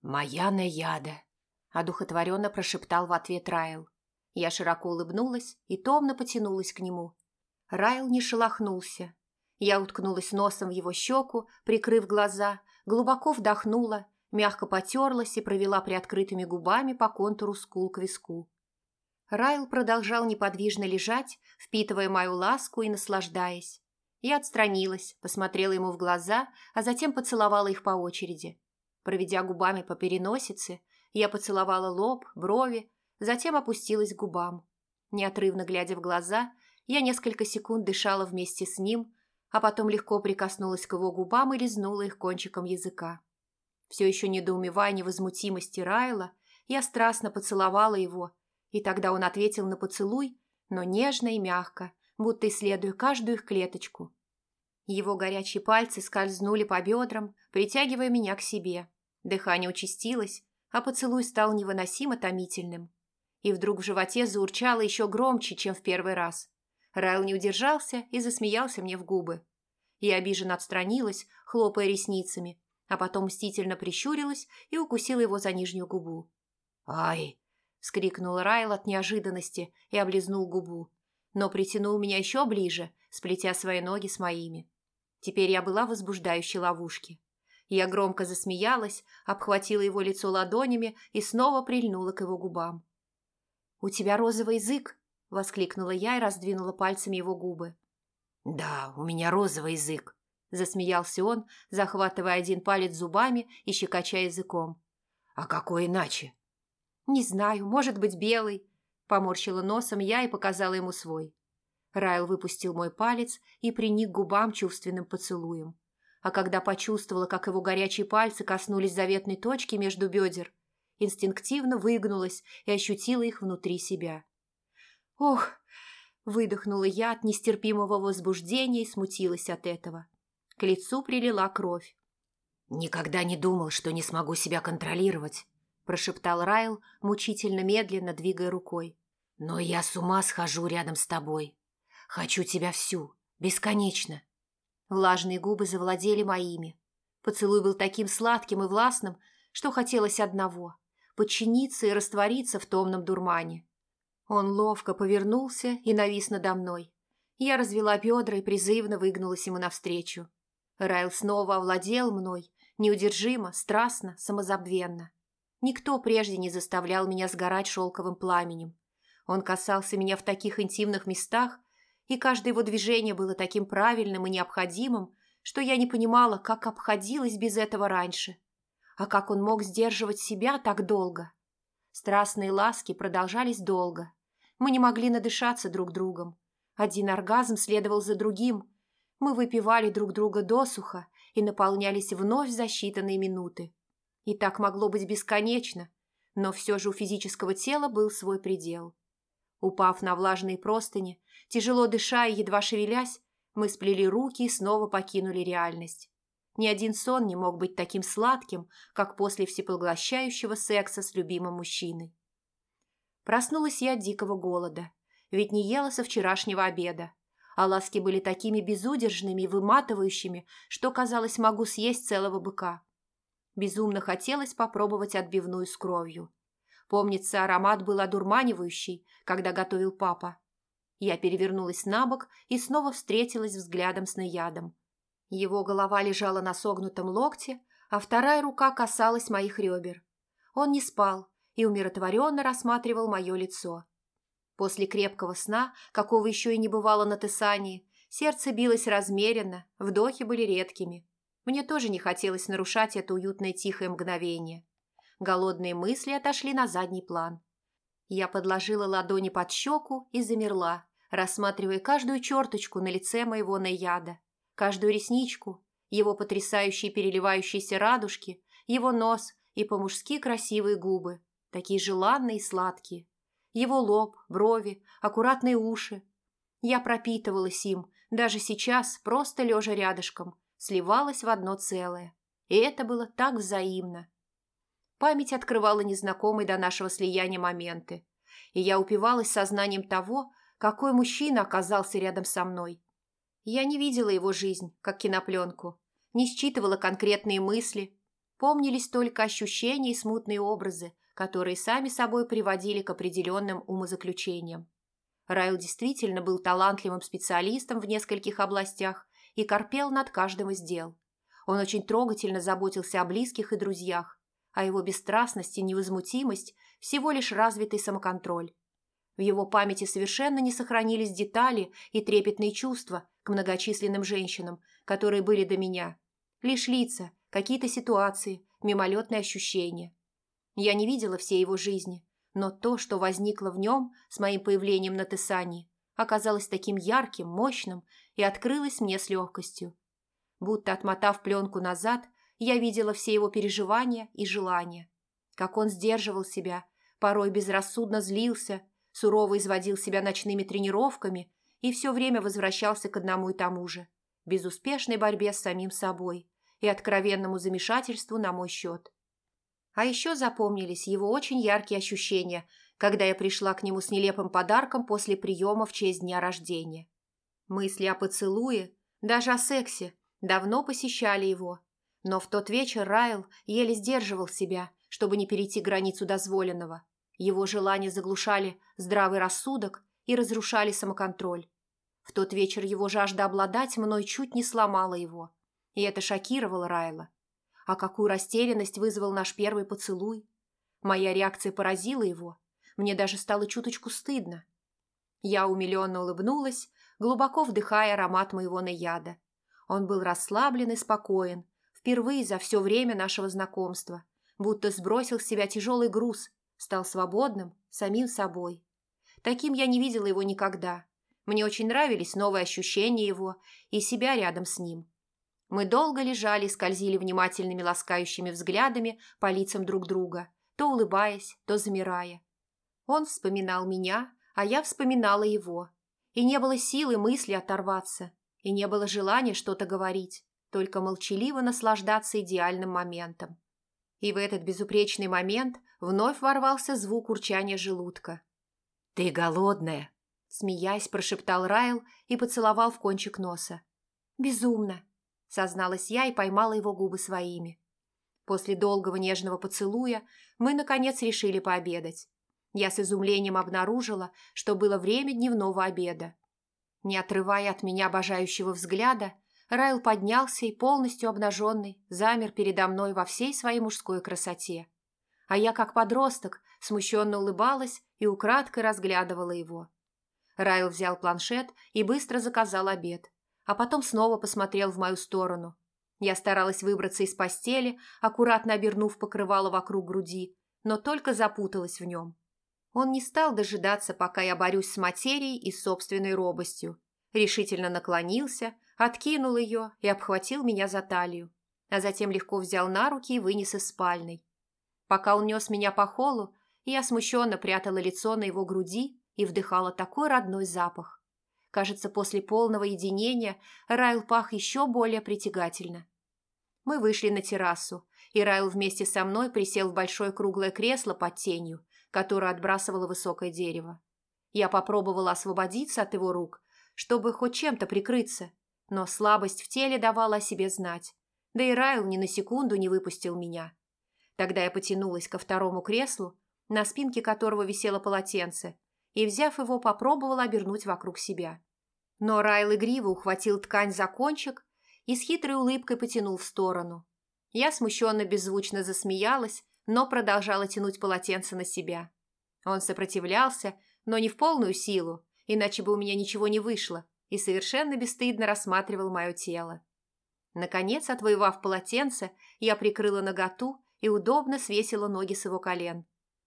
«Моя Наяда», — одухотворенно прошептал в ответ Райл. Я широко улыбнулась и томно потянулась к нему. Райл не шелохнулся. Я уткнулась носом в его щеку, прикрыв глаза, глубоко вдохнула, мягко потерлась и провела приоткрытыми губами по контуру скул к виску. Райл продолжал неподвижно лежать, впитывая мою ласку и наслаждаясь. Я отстранилась, посмотрела ему в глаза, а затем поцеловала их по очереди. Проведя губами по переносице, я поцеловала лоб, брови, затем опустилась к губам. Неотрывно глядя в глаза, я несколько секунд дышала вместе с ним, а потом легко прикоснулась к его губам и лизнула их кончиком языка. Все еще недоумевая невозмутимости Райла, я страстно поцеловала его, и тогда он ответил на поцелуй, но нежно и мягко, будто исследуя каждую их клеточку. Его горячие пальцы скользнули по бедрам, притягивая меня к себе. Дыхание участилось, а поцелуй стал невыносимо томительным. И вдруг в животе заурчало еще громче, чем в первый раз. Райл не удержался и засмеялся мне в губы. Я обиженно отстранилась, хлопая ресницами, а потом мстительно прищурилась и укусила его за нижнюю губу. «Ай!» – вскрикнул Райл от неожиданности и облизнул губу но притянул меня еще ближе, сплетя свои ноги с моими. Теперь я была в возбуждающей ловушке. Я громко засмеялась, обхватила его лицо ладонями и снова прильнула к его губам. «У тебя розовый язык!» – воскликнула я и раздвинула пальцами его губы. «Да, у меня розовый язык!» – засмеялся он, захватывая один палец зубами и щекоча языком. «А какой иначе?» «Не знаю, может быть, белый», Поморщила носом я и показала ему свой. Райл выпустил мой палец и приник губам чувственным поцелуем. А когда почувствовала, как его горячие пальцы коснулись заветной точки между бедер, инстинктивно выгнулась и ощутила их внутри себя. «Ох!» – выдохнула я от нестерпимого возбуждения и смутилась от этого. К лицу прилила кровь. «Никогда не думал, что не смогу себя контролировать», – прошептал Райл, мучительно медленно двигая рукой. Но я с ума схожу рядом с тобой. Хочу тебя всю, бесконечно. Влажные губы завладели моими. Поцелуй был таким сладким и властным, что хотелось одного – подчиниться и раствориться в томном дурмане. Он ловко повернулся и навис надо мной. Я развела бедра и призывно выгнулась ему навстречу. Райл снова овладел мной, неудержимо, страстно, самозабвенно. Никто прежде не заставлял меня сгорать шелковым пламенем. Он касался меня в таких интимных местах, и каждое его движение было таким правильным и необходимым, что я не понимала, как обходилась без этого раньше. А как он мог сдерживать себя так долго? Страстные ласки продолжались долго. Мы не могли надышаться друг другом. Один оргазм следовал за другим. Мы выпивали друг друга досуха и наполнялись вновь за считанные минуты. И так могло быть бесконечно, но все же у физического тела был свой предел. Упав на влажные простыни, тяжело дыша и едва шевелясь, мы сплели руки и снова покинули реальность. Ни один сон не мог быть таким сладким, как после всепоглощающего секса с любимым мужчиной. Проснулась я от дикого голода, ведь не ела со вчерашнего обеда, а ласки были такими безудержными и выматывающими, что, казалось, могу съесть целого быка. Безумно хотелось попробовать отбивную с кровью. Помнится, аромат был одурманивающий, когда готовил папа. Я перевернулась на бок и снова встретилась взглядом с наядом. Его голова лежала на согнутом локте, а вторая рука касалась моих ребер. Он не спал и умиротворенно рассматривал мое лицо. После крепкого сна, какого еще и не бывало на Тесании, сердце билось размеренно, вдохи были редкими. Мне тоже не хотелось нарушать это уютное тихое мгновение. Голодные мысли отошли на задний план. Я подложила ладони под щеку и замерла, рассматривая каждую черточку на лице моего наяда, каждую ресничку, его потрясающие переливающиеся радужки, его нос и по-мужски красивые губы, такие желанные и сладкие, его лоб, брови, аккуратные уши. Я пропитывалась им, даже сейчас, просто лежа рядышком, сливалась в одно целое. И это было так взаимно. Память открывала незнакомые до нашего слияния моменты, и я упивалась сознанием того, какой мужчина оказался рядом со мной. Я не видела его жизнь, как кинопленку, не считывала конкретные мысли, помнились только ощущения и смутные образы, которые сами собой приводили к определенным умозаключениям. Райл действительно был талантливым специалистом в нескольких областях и корпел над каждым из дел. Он очень трогательно заботился о близких и друзьях, а его бесстрастность и невозмутимость – всего лишь развитый самоконтроль. В его памяти совершенно не сохранились детали и трепетные чувства к многочисленным женщинам, которые были до меня. Лишь лица, какие-то ситуации, мимолетные ощущения. Я не видела всей его жизни, но то, что возникло в нем с моим появлением на Тесании, оказалось таким ярким, мощным и открылось мне с легкостью. Будто отмотав пленку назад, я видела все его переживания и желания. Как он сдерживал себя, порой безрассудно злился, сурово изводил себя ночными тренировками и все время возвращался к одному и тому же – безуспешной борьбе с самим собой и откровенному замешательству на мой счет. А еще запомнились его очень яркие ощущения, когда я пришла к нему с нелепым подарком после приема в честь дня рождения. Мысли о поцелуе, даже о сексе, давно посещали его, но в тот вечер Райл еле сдерживал себя, чтобы не перейти границу дозволенного. Его желания заглушали здравый рассудок и разрушали самоконтроль. В тот вечер его жажда обладать мной чуть не сломала его. И это шокировало Райла. А какую растерянность вызвал наш первый поцелуй. Моя реакция поразила его. Мне даже стало чуточку стыдно. Я умиленно улыбнулась, глубоко вдыхая аромат моего наяда. Он был расслаблен и спокоен, впервые за все время нашего знакомства, будто сбросил с себя тяжелый груз, стал свободным, самим собой. Таким я не видела его никогда. Мне очень нравились новые ощущения его и себя рядом с ним. Мы долго лежали и скользили внимательными ласкающими взглядами по лицам друг друга, то улыбаясь, то замирая. Он вспоминал меня, а я вспоминала его. И не было силы мысли оторваться, и не было желания что-то говорить, только молчаливо наслаждаться идеальным моментом. И в этот безупречный момент вновь ворвался звук урчания желудка. «Ты голодная!» – смеясь, прошептал Райл и поцеловал в кончик носа. «Безумно!» созналась я и поймала его губы своими. После долгого нежного поцелуя мы, наконец, решили пообедать. Я с изумлением обнаружила, что было время дневного обеда. Не отрывая от меня обожающего взгляда, Райл поднялся и, полностью обнаженный, замер передо мной во всей своей мужской красоте. А я, как подросток, смущенно улыбалась и украдкой разглядывала его. Райл взял планшет и быстро заказал обед, а потом снова посмотрел в мою сторону. Я старалась выбраться из постели, аккуратно обернув покрывало вокруг груди, но только запуталась в нем. Он не стал дожидаться, пока я борюсь с материей и собственной робостью. Решительно наклонился, откинул ее и обхватил меня за талию, а затем легко взял на руки и вынес из спальной. Пока он нес меня по холлу, я смущенно прятала лицо на его груди и вдыхала такой родной запах. Кажется, после полного единения Райл пах еще более притягательно. Мы вышли на террасу, и Райл вместе со мной присел в большое круглое кресло под тенью, которое отбрасывало высокое дерево. Я попробовала освободиться от его рук, чтобы хоть чем-то прикрыться, но слабость в теле давала о себе знать, да и Райл ни на секунду не выпустил меня. Тогда я потянулась ко второму креслу, на спинке которого висело полотенце, и, взяв его, попробовала обернуть вокруг себя. Но Райл игриво ухватил ткань за кончик и с хитрой улыбкой потянул в сторону. Я смущенно беззвучно засмеялась, но продолжала тянуть полотенце на себя. Он сопротивлялся, но не в полную силу, иначе бы у меня ничего не вышло, и совершенно бесстыдно рассматривал мое тело. Наконец, отвоевав полотенце, я прикрыла наготу и удобно свесила ноги с его колен.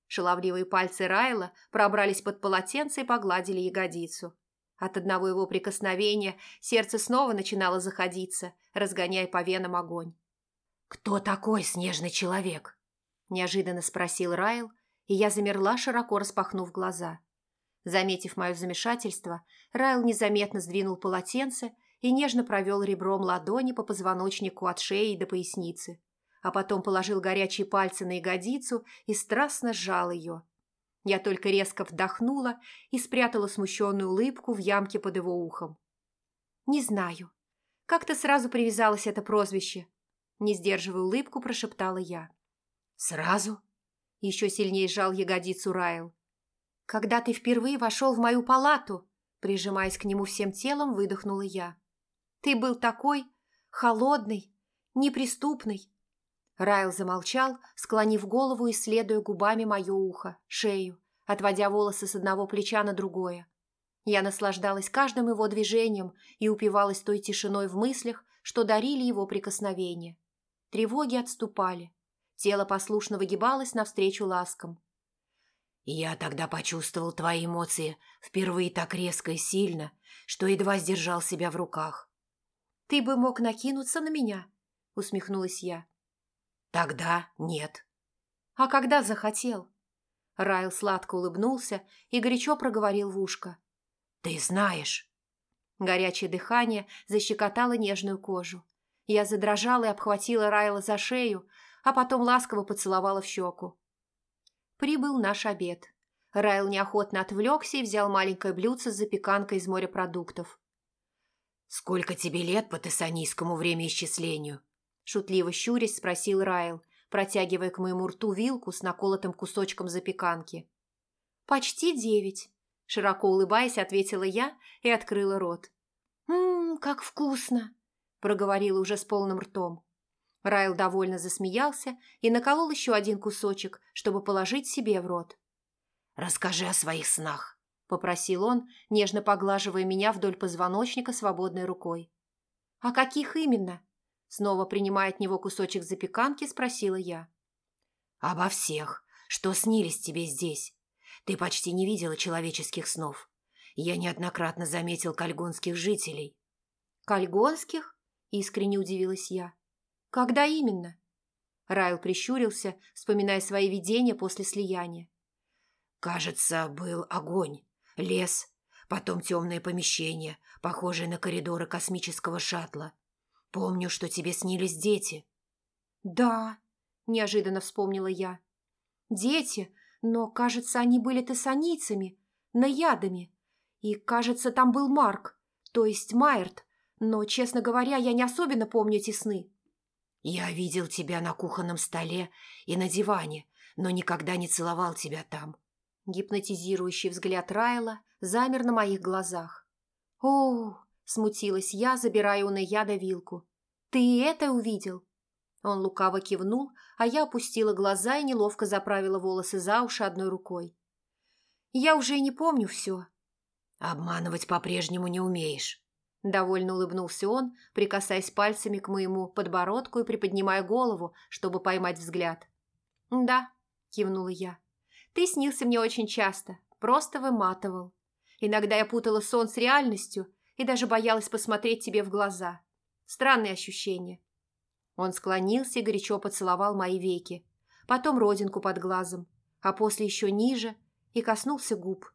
Шаловливые пальцы Райла пробрались под полотенце и погладили ягодицу. От одного его прикосновения сердце снова начинало заходиться, разгоняя по венам огонь. «Кто такой снежный человек?» – неожиданно спросил Райл, и я замерла, широко распахнув глаза. Заметив мое замешательство, Райл незаметно сдвинул полотенце и нежно провел ребром ладони по позвоночнику от шеи до поясницы а потом положил горячие пальцы на ягодицу и страстно сжал ее. Я только резко вдохнула и спрятала смущенную улыбку в ямке под его ухом. «Не знаю. Как-то сразу привязалось это прозвище», – не сдерживая улыбку, прошептала я. «Сразу?» Еще сильнее сжал ягодицу Райл. «Когда ты впервые вошел в мою палату?» Прижимаясь к нему всем телом, выдохнула я. «Ты был такой холодный, неприступный». Райл замолчал, склонив голову, исследуя губами мое ухо, шею, отводя волосы с одного плеча на другое. Я наслаждалась каждым его движением и упивалась той тишиной в мыслях, что дарили его прикосновения. Тревоги отступали. Тело послушно выгибалось навстречу ласкам. «Я тогда почувствовал твои эмоции впервые так резко и сильно, что едва сдержал себя в руках». «Ты бы мог накинуться на меня?» – усмехнулась я. «Тогда нет». «А когда захотел?» Райл сладко улыбнулся и горячо проговорил в ушко. «Ты знаешь». Горячее дыхание защекотало нежную кожу. Я задрожала и обхватила Райла за шею, а потом ласково поцеловала в щеку. Прибыл наш обед. Райл неохотно отвлекся и взял маленькое блюдце с запеканкой из морепродуктов. «Сколько тебе лет по тессанийскому времяисчислению?» Шутливо щурясь спросил Райл, протягивая к моему рту вилку с наколотым кусочком запеканки. «Почти девять», – широко улыбаясь, ответила я и открыла рот. «Ммм, как вкусно!» – проговорила уже с полным ртом. Райл довольно засмеялся и наколол еще один кусочек, чтобы положить себе в рот. «Расскажи о своих снах», – попросил он, нежно поглаживая меня вдоль позвоночника свободной рукой. «А каких именно?» Снова принимая от него кусочек запеканки, спросила я. «Обо всех. Что снились тебе здесь? Ты почти не видела человеческих снов. Я неоднократно заметил кальгонских жителей». «Кальгонских?» – искренне удивилась я. «Когда именно?» Райл прищурился, вспоминая свои видения после слияния. «Кажется, был огонь, лес, потом темное помещение, похожее на коридоры космического шаттла. Помню, что тебе снились дети». «Да», – неожиданно вспомнила я. «Дети, но, кажется, они были тессанийцами, наядами. И, кажется, там был Марк, то есть Майерт, но, честно говоря, я не особенно помню эти сны». «Я видел тебя на кухонном столе и на диване, но никогда не целовал тебя там». Гипнотизирующий взгляд Райла замер на моих глазах. «О!» – смутилась я, забирая у Наяда вилку. «Ты это увидел?» Он лукаво кивнул, а я опустила глаза и неловко заправила волосы за уши одной рукой. «Я уже и не помню все». «Обманывать по-прежнему не умеешь». Довольно улыбнулся он, прикасаясь пальцами к моему подбородку и приподнимая голову, чтобы поймать взгляд. «Да», – кивнула я. «Ты снился мне очень часто, просто выматывал. Иногда я путала сон с реальностью и даже боялась посмотреть тебе в глаза. Странные ощущения». Он склонился и горячо поцеловал мои веки, потом родинку под глазом, а после еще ниже и коснулся губ.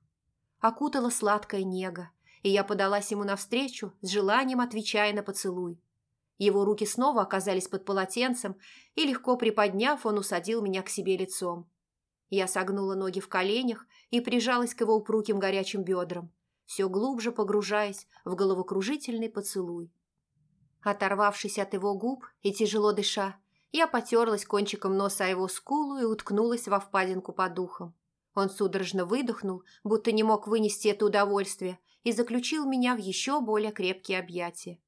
Окутала сладкая нега, и я подалась ему навстречу, с желанием отвечая на поцелуй. Его руки снова оказались под полотенцем, и, легко приподняв, он усадил меня к себе лицом. Я согнула ноги в коленях и прижалась к его упругим горячим бедрам, все глубже погружаясь в головокружительный поцелуй. Оторвавшись от его губ и тяжело дыша, я потерлась кончиком носа о его скулу и уткнулась во впадинку под духом. Он судорожно выдохнул, будто не мог вынести это удовольствие, и заключил меня в еще более крепкие объятия.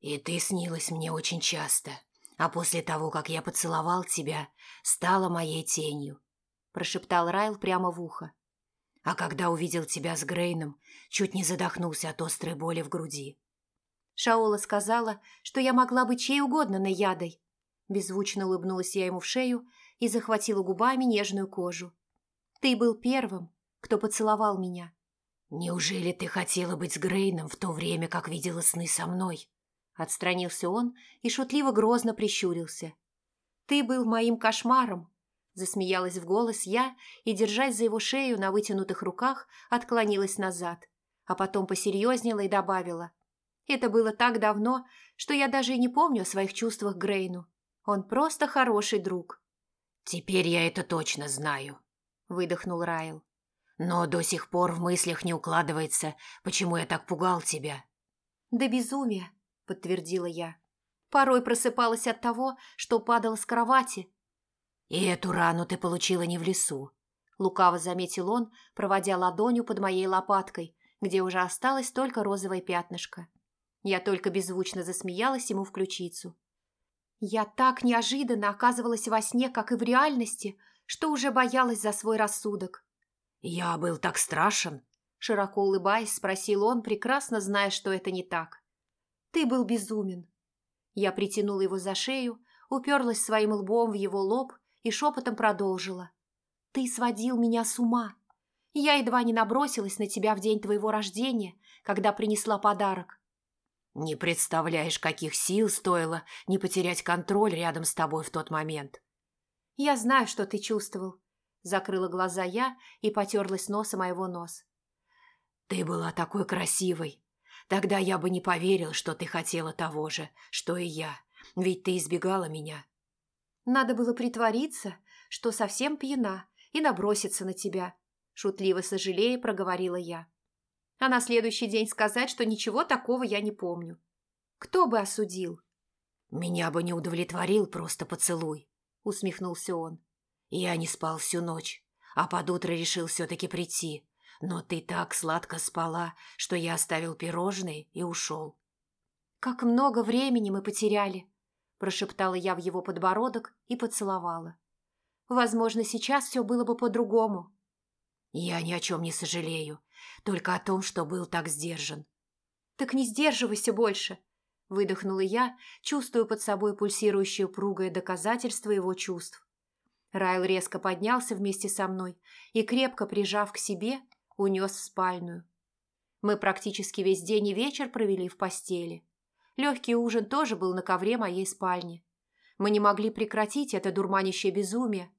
«И ты снилась мне очень часто, а после того, как я поцеловал тебя, стала моей тенью», – прошептал Райл прямо в ухо. «А когда увидел тебя с Грейном, чуть не задохнулся от острой боли в груди». Шаола сказала, что я могла быть чей угодно наядой. Беззвучно улыбнулась я ему в шею и захватила губами нежную кожу. «Ты был первым, кто поцеловал меня». «Неужели ты хотела быть с Грейном в то время, как видела сны со мной?» Отстранился он и шутливо-грозно прищурился. «Ты был моим кошмаром!» Засмеялась в голос я и, держась за его шею на вытянутых руках, отклонилась назад, а потом посерьезнела и добавила. «Это было так давно, что я даже и не помню о своих чувствах Грейну. Он просто хороший друг». «Теперь я это точно знаю», — выдохнул Райл. Но до сих пор в мыслях не укладывается, почему я так пугал тебя». «Да безумие», — подтвердила я. Порой просыпалась от того, что падала с кровати. «И эту рану ты получила не в лесу», – лукаво заметил он, проводя ладонью под моей лопаткой, где уже осталось только розовое пятнышко. Я только беззвучно засмеялась ему в ключицу. Я так неожиданно оказывалась во сне, как и в реальности, что уже боялась за свой рассудок. «Я был так страшен», – широко улыбаясь, спросил он, прекрасно зная, что это не так. «Ты был безумен». Я притянула его за шею, уперлась своим лбом в его лоб и шепотом продолжила. «Ты сводил меня с ума. Я едва не набросилась на тебя в день твоего рождения, когда принесла подарок. Не представляешь, каких сил стоило не потерять контроль рядом с тобой в тот момент. Я знаю, что ты чувствовал. Закрыла глаза я и потерлась носом о его нос. Ты была такой красивой. Тогда я бы не поверил, что ты хотела того же, что и я, ведь ты избегала меня. Надо было притвориться, что совсем пьяна, и наброситься на тебя, шутливо сожалея проговорила я а на следующий день сказать, что ничего такого я не помню. Кто бы осудил? «Меня бы не удовлетворил просто поцелуй», — усмехнулся он. «Я не спал всю ночь, а под утро решил все-таки прийти. Но ты так сладко спала, что я оставил пирожные и ушел». «Как много времени мы потеряли», – прошептала я в его подбородок и поцеловала. «Возможно, сейчас все было бы по-другому». «Я ни о чем не сожалею. Только о том, что был так сдержан. «Так не сдерживайся больше!» – выдохнула я, чувствуя под собой пульсирующее упругое доказательство его чувств. Райл резко поднялся вместе со мной и, крепко прижав к себе, унес в спальную. Мы практически весь день и вечер провели в постели. Легкий ужин тоже был на ковре моей спальни. Мы не могли прекратить это дурманящее безумие,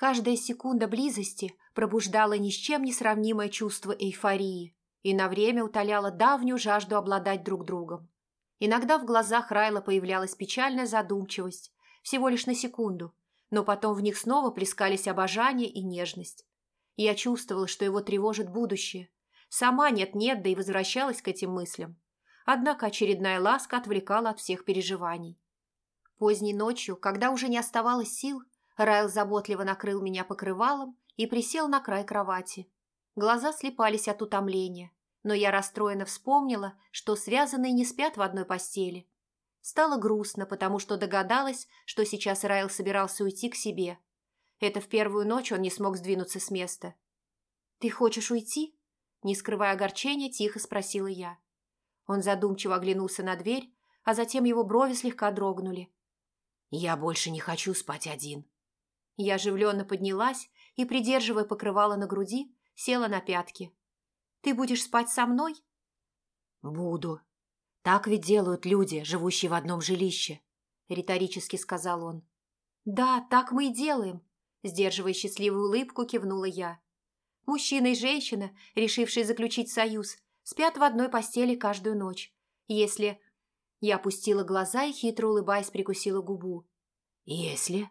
Каждая секунда близости пробуждала ни с чем не сравнимое чувство эйфории и на время утоляла давнюю жажду обладать друг другом. Иногда в глазах Райла появлялась печальная задумчивость, всего лишь на секунду, но потом в них снова плескались обожание и нежность. Я чувствовала, что его тревожит будущее. Сама нет-нет, да и возвращалась к этим мыслям. Однако очередная ласка отвлекала от всех переживаний. Поздней ночью, когда уже не оставалось сил, Райл заботливо накрыл меня покрывалом и присел на край кровати. Глаза слепались от утомления, но я расстроенно вспомнила, что связанные не спят в одной постели. Стало грустно, потому что догадалась, что сейчас Райл собирался уйти к себе. Это в первую ночь он не смог сдвинуться с места. «Ты хочешь уйти?» Не скрывая огорчения, тихо спросила я. Он задумчиво оглянулся на дверь, а затем его брови слегка дрогнули. «Я больше не хочу спать один», я оживленно поднялась и, придерживая покрывало на груди, села на пятки. «Ты будешь спать со мной?» «Буду. Так ведь делают люди, живущие в одном жилище», — риторически сказал он. «Да, так мы и делаем», — сдерживая счастливую улыбку, кивнула я. «Мужчина и женщина, решившие заключить союз, спят в одной постели каждую ночь. Если...» Я опустила глаза и, хитро улыбаясь, прикусила губу. «Если...»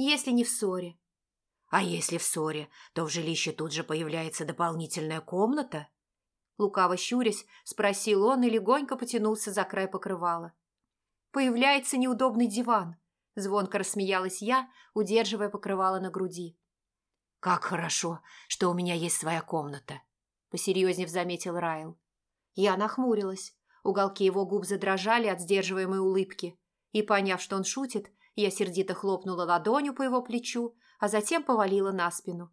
если не в ссоре. А если в ссоре, то в жилище тут же появляется дополнительная комната? Лукаво щурясь, спросил он и легонько потянулся за край покрывала. Появляется неудобный диван. Звонко рассмеялась я, удерживая покрывало на груди. «Как хорошо, что у меня есть своя комната», — посерьезнее заметил Райл. Я нахмурилась. Уголки его губ задрожали от сдерживаемой улыбки. И, поняв, что он шутит, я сердито хлопнула ладонью по его плечу, а затем повалила на спину.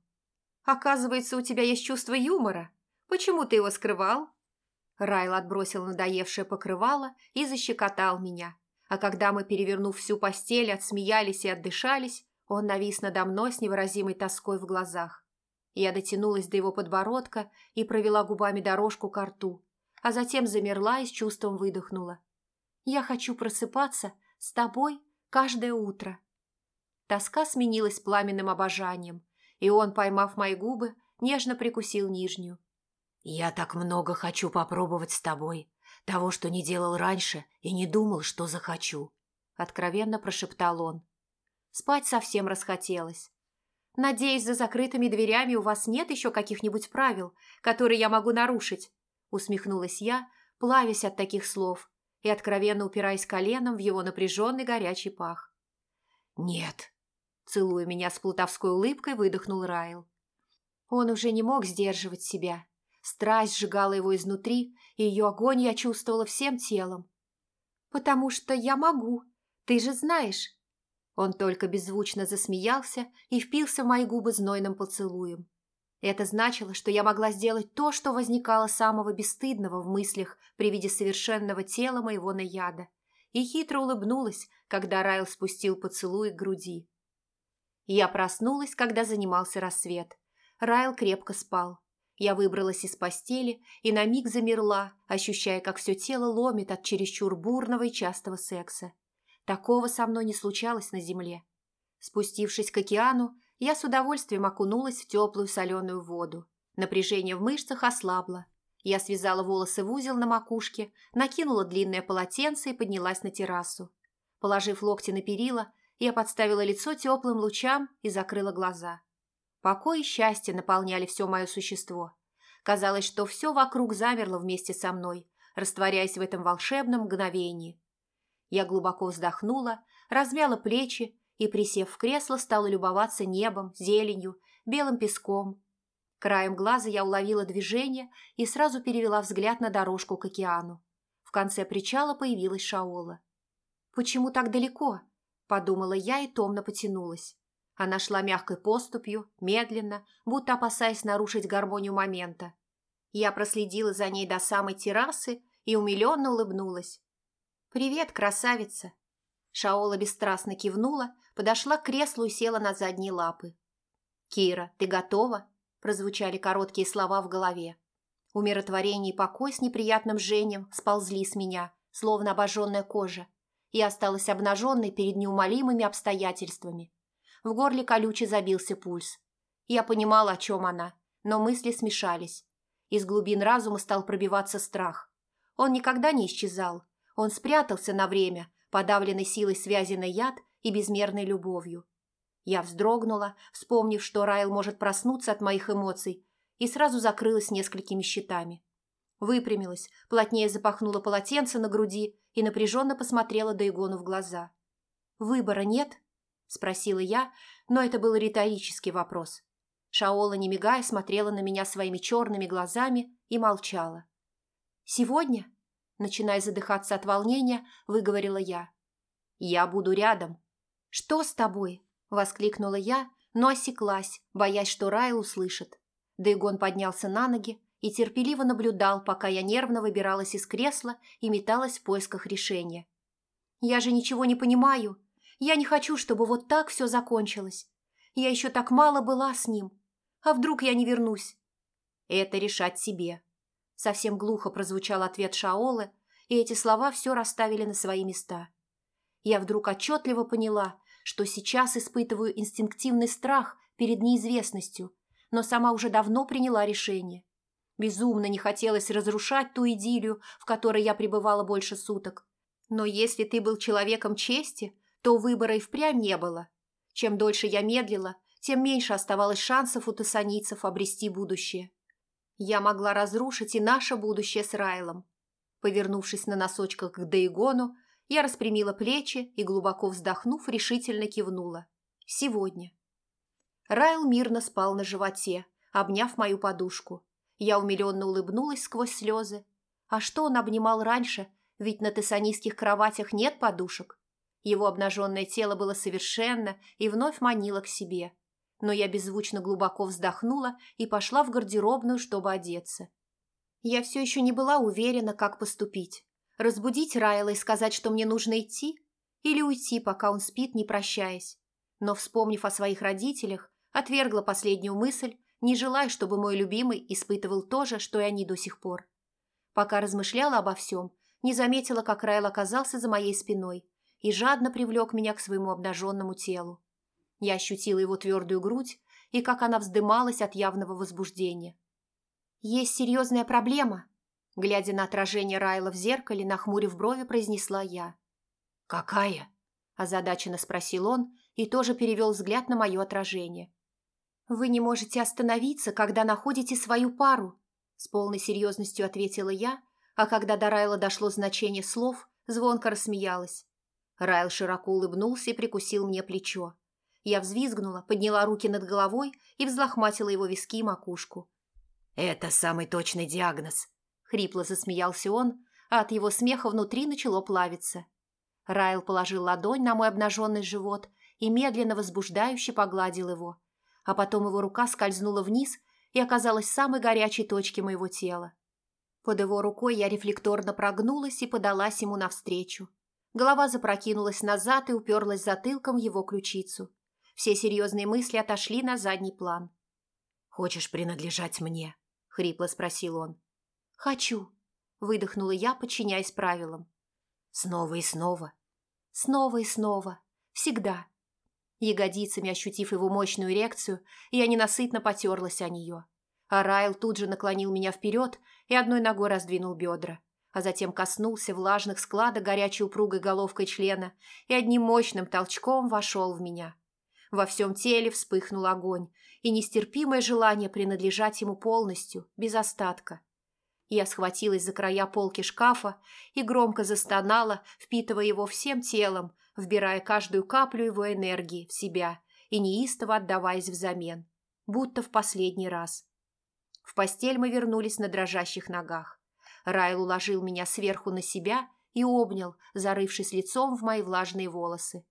«Оказывается, у тебя есть чувство юмора. Почему ты его скрывал?» Райл отбросил надоевшее покрывало и защекотал меня. А когда мы, перевернув всю постель, отсмеялись и отдышались, он навис надо мной с невыразимой тоской в глазах. Я дотянулась до его подбородка и провела губами дорожку к рту, а затем замерла и с чувством выдохнула. «Я хочу просыпаться с тобой каждое утро. Тоска сменилась пламенным обожанием, и он, поймав мои губы, нежно прикусил нижнюю. «Я так много хочу попробовать с тобой, того, что не делал раньше и не думал, что захочу», — откровенно прошептал он. Спать совсем расхотелось. «Надеюсь, за закрытыми дверями у вас нет еще каких-нибудь правил, которые я могу нарушить?» — усмехнулась я, плавясь от таких слов, и откровенно упираясь коленом в его напряженный горячий пах. «Нет», – Целуя меня с плутовской улыбкой, выдохнул Райл. Он уже не мог сдерживать себя. Страсть сжигала его изнутри, и ее огонь я чувствовала всем телом. «Потому что я могу, ты же знаешь». Он только беззвучно засмеялся и впился в мои губы знойным поцелуем. Это значило, что я могла сделать то, что возникало самого бесстыдного в мыслях при виде совершенного тела моего наяда, и хитро улыбнулась, когда Райл спустил поцелуй к груди. Я проснулась, когда занимался рассвет. Райл крепко спал. Я выбралась из постели и на миг замерла, ощущая, как все тело ломит от чересчур бурного и частого секса. Такого со мной не случалось на земле. Спустившись к океану, я с удовольствием окунулась в теплую соленую воду. Напряжение в мышцах ослабло. Я связала волосы в узел на макушке, накинула длинное полотенце и поднялась на террасу. Положив локти на перила, я подставила лицо теплым лучам и закрыла глаза. Покой и счастье наполняли все мое существо. Казалось, что все вокруг замерло вместе со мной, растворяясь в этом волшебном мгновении. Я глубоко вздохнула, размяла плечи и, присев в кресло, стала любоваться небом, зеленью, белым песком. Краем глаза я уловила движение и сразу перевела взгляд на дорожку к океану. В конце причала появилась Шаола. «Почему так далеко?» – подумала я и томно потянулась. Она шла мягкой поступью, медленно, будто опасаясь нарушить гармонию момента. Я проследила за ней до самой террасы и умиленно улыбнулась. «Привет, красавица!» Шаола бесстрастно кивнула, подошла к креслу и села на задние лапы. «Кира, ты готова?» – прозвучали короткие слова в голове. Умиротворение и покой с неприятным жжением сползли с меня, словно обожженная кожа, и осталась обнаженной перед неумолимыми обстоятельствами. В горле колюче забился пульс. Я понимала, о чем она, но мысли смешались. Из глубин разума стал пробиваться страх. Он никогда не исчезал. Он спрятался на время, подавленной силой связи на яд и безмерной любовью. Я вздрогнула, вспомнив, что Райл может проснуться от моих эмоций, и сразу закрылась несколькими щитами. Выпрямилась, плотнее запахнула полотенце на груди и напряженно посмотрела Дайгону в глаза. «Выбора нет?» – спросила я, но это был риторический вопрос. Шаола, не мигая, смотрела на меня своими черными глазами и молчала. «Сегодня?» Начиная задыхаться от волнения, выговорила я. «Я буду рядом». «Что с тобой?» – воскликнула я, но осеклась, боясь, что Райл услышит. Дейгон поднялся на ноги и терпеливо наблюдал, пока я нервно выбиралась из кресла и металась в поисках решения. «Я же ничего не понимаю. Я не хочу, чтобы вот так все закончилось. Я еще так мало была с ним. А вдруг я не вернусь?» «Это решать себе», Совсем глухо прозвучал ответ Шаолы, и эти слова все расставили на свои места. Я вдруг отчетливо поняла, что сейчас испытываю инстинктивный страх перед неизвестностью, но сама уже давно приняла решение. Безумно не хотелось разрушать ту идиллию, в которой я пребывала больше суток. Но если ты был человеком чести, то выбора и впрямь не было. Чем дольше я медлила, тем меньше оставалось шансов у тессанийцев обрести будущее. Я могла разрушить и наше будущее с Райлом. Повернувшись на носочках к Дейгону, я распрямила плечи и, глубоко вздохнув, решительно кивнула. Сегодня. Райл мирно спал на животе, обняв мою подушку. Я умиленно улыбнулась сквозь слезы. А что он обнимал раньше, ведь на тессанийских кроватях нет подушек. Его обнаженное тело было совершенно и вновь манило к себе – но я беззвучно глубоко вздохнула и пошла в гардеробную, чтобы одеться. Я все еще не была уверена, как поступить. Разбудить Райла и сказать, что мне нужно идти? Или уйти, пока он спит, не прощаясь? Но, вспомнив о своих родителях, отвергла последнюю мысль, не желая, чтобы мой любимый испытывал то же, что и они до сих пор. Пока размышляла обо всем, не заметила, как Райл оказался за моей спиной и жадно привлек меня к своему обнаженному телу. Я ощутила его твердую грудь и как она вздымалась от явного возбуждения. «Есть серьезная проблема», – глядя на отражение Райла в зеркале, нахмурив брови, произнесла я. «Какая?» – озадаченно спросил он и тоже перевел взгляд на мое отражение. «Вы не можете остановиться, когда находите свою пару», – с полной серьезностью ответила я, а когда до Райла дошло значение слов, звонко рассмеялась. Райл широко улыбнулся и прикусил мне плечо. Я взвизгнула, подняла руки над головой и взлохматила его виски и макушку. «Это самый точный диагноз», — хрипло засмеялся он, а от его смеха внутри начало плавиться. Райл положил ладонь на мой обнаженный живот и медленно возбуждающе погладил его, а потом его рука скользнула вниз и оказалась самой горячей точке моего тела. Под его рукой я рефлекторно прогнулась и подалась ему навстречу. Голова запрокинулась назад и уперлась затылком в его ключицу. Все серьезные мысли отошли на задний план. «Хочешь принадлежать мне?» — хрипло спросил он. «Хочу», — выдохнула я, подчиняясь правилам. «Снова и снова?» «Снова и снова. Всегда». Ягодицами ощутив его мощную эрекцию, я ненасытно потерлась о нее. А Райл тут же наклонил меня вперед и одной ногой раздвинул бедра, а затем коснулся влажных складок горячей упругой головкой члена и одним мощным толчком вошел в меня. Во всем теле вспыхнул огонь и нестерпимое желание принадлежать ему полностью, без остатка. Я схватилась за края полки шкафа и громко застонала, впитывая его всем телом, вбирая каждую каплю его энергии в себя и неистово отдаваясь взамен, будто в последний раз. В постель мы вернулись на дрожащих ногах. Райл уложил меня сверху на себя и обнял, зарывшись лицом в мои влажные волосы.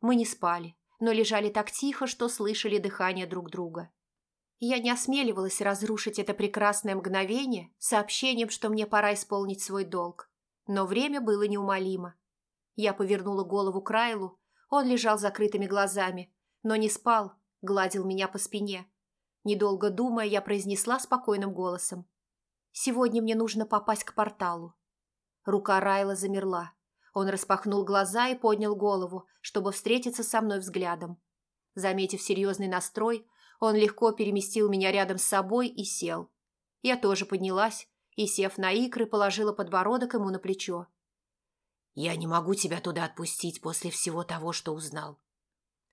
Мы не спали, но лежали так тихо, что слышали дыхание друг друга. Я не осмеливалась разрушить это прекрасное мгновение сообщением, что мне пора исполнить свой долг. Но время было неумолимо. Я повернула голову к Райлу, он лежал закрытыми глазами, но не спал, гладил меня по спине. Недолго думая, я произнесла спокойным голосом. «Сегодня мне нужно попасть к порталу». Рука Райла замерла. Он распахнул глаза и поднял голову, чтобы встретиться со мной взглядом. Заметив серьезный настрой, он легко переместил меня рядом с собой и сел. Я тоже поднялась и, сев на икры, положила подбородок ему на плечо. «Я не могу тебя туда отпустить после всего того, что узнал».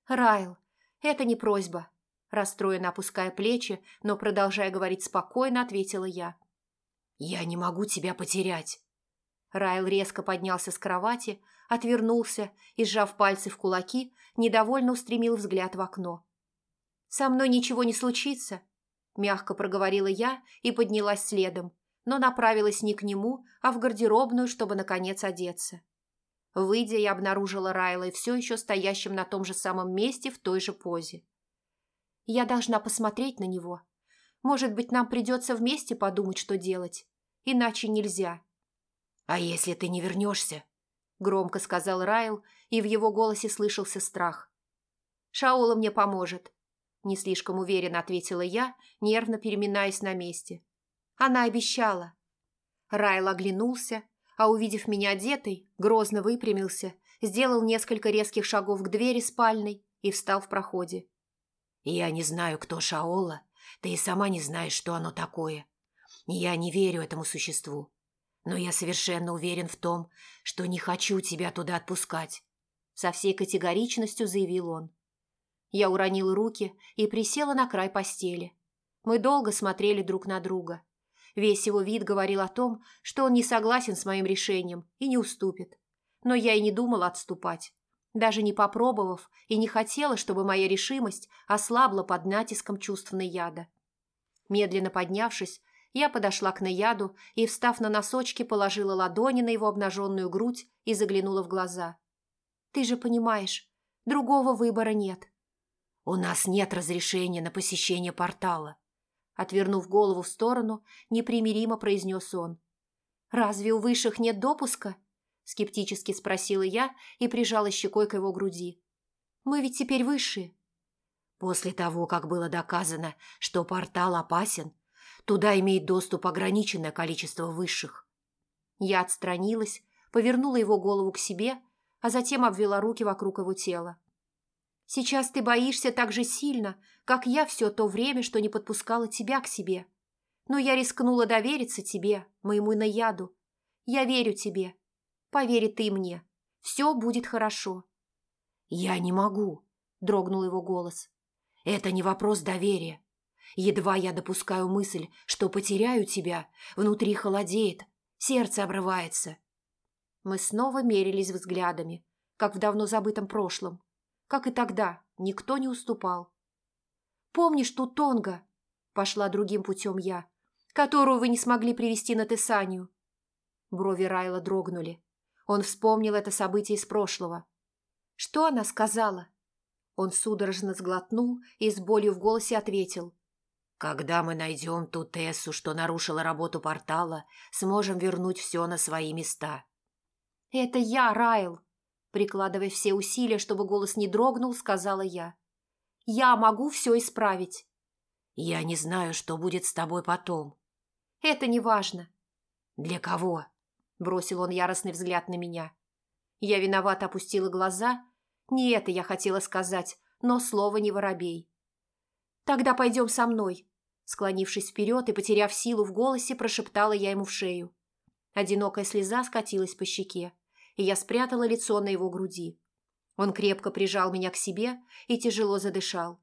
«Райл, это не просьба», – расстроенно опуская плечи, но продолжая говорить спокойно, ответила я. «Я не могу тебя потерять». Райл резко поднялся с кровати, отвернулся и, сжав пальцы в кулаки, недовольно устремил взгляд в окно. «Со мной ничего не случится», – мягко проговорила я и поднялась следом, но направилась не к нему, а в гардеробную, чтобы, наконец, одеться. Выйдя, я обнаружила Райла и все еще стоящим на том же самом месте в той же позе. Я должна посмотреть на него. Может быть, нам придется вместе подумать, что делать. Иначе нельзя. «А если ты не вернешься?» – громко сказал Райл, и в его голосе слышался страх. «Шаула мне поможет», – не слишком уверенно ответила я, нервно переминаясь на месте. Она обещала. Райл оглянулся, а увидев меня одетой, грозно выпрямился, сделал несколько резких шагов к двери спальной и встал в проходе. «Я не знаю, кто Шаола, ты и сама не знаешь, что оно такое. Я не верю этому существу но я совершенно уверен в том, что не хочу тебя туда отпускать», – со всей категоричностью заявил он. Я уронила руки и присела на край постели. Мы долго смотрели друг на друга. Весь его вид говорил о том, что он не согласен с моим решением и не уступит. Но я и не думала отступать. Даже не попробовав и не хотела, чтобы моя решимость ослабла под натиском чувств яда. Медленно поднявшись, я подошла к Наяду и, встав на носочки, положила ладони на его обнаженную грудь и заглянула в глаза. «Ты же понимаешь, другого выбора нет». «У нас нет разрешения на посещение портала», отвернув голову в сторону, непримиримо произнес он. «Разве у высших нет допуска?» скептически спросила я и прижала щекой к его груди. «Мы ведь теперь высшие». После того, как было доказано, что портал опасен, Туда имеет доступ ограниченное количество высших. Я отстранилась, повернула его голову к себе, а затем обвела руки вокруг его тела. «Сейчас ты боишься так же сильно, как я все то время, что не подпускала тебя к себе. Но я рискнула довериться тебе, моему наяду. Я верю тебе. Поверь ты мне. Все будет хорошо». «Я не могу», – дрогнул его голос. «Это не вопрос доверия. Едва я допускаю мысль, что потеряю тебя, внутри холодеет, сердце обрывается. Мы снова мерились взглядами, как в давно забытом прошлом. Как и тогда, никто не уступал. «Помнишь ту Тонга?» – пошла другим путем я, которую вы не смогли привести на Тесанию. Брови Райла дрогнули. Он вспомнил это событие из прошлого. «Что она сказала?» Он судорожно сглотнул и с болью в голосе ответил. «Когда мы найдем ту Тессу, что нарушила работу портала, сможем вернуть все на свои места». «Это я, Райл!» Прикладывая все усилия, чтобы голос не дрогнул, сказала я. «Я могу все исправить». «Я не знаю, что будет с тобой потом». «Это не важно». «Для кого?» Бросил он яростный взгляд на меня. Я виновато опустила глаза. Не это я хотела сказать, но слово не воробей. «Тогда пойдем со мной», Склонившись вперед и потеряв силу в голосе, прошептала я ему в шею. Одинокая слеза скатилась по щеке, и я спрятала лицо на его груди. Он крепко прижал меня к себе и тяжело задышал.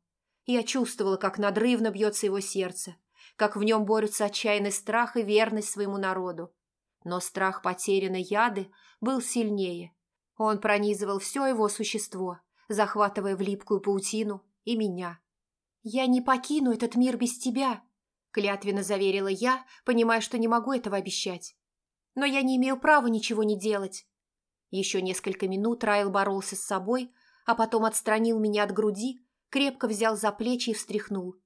Я чувствовала, как надрывно бьется его сердце, как в нем борются отчаянный страх и верность своему народу. Но страх потерянной яды был сильнее. Он пронизывал все его существо, захватывая в липкую паутину и меня. «Я не покину этот мир без тебя», – клятвенно заверила я, понимая, что не могу этого обещать. «Но я не имею права ничего не делать». Еще несколько минут Райл боролся с собой, а потом отстранил меня от груди, крепко взял за плечи и встряхнул.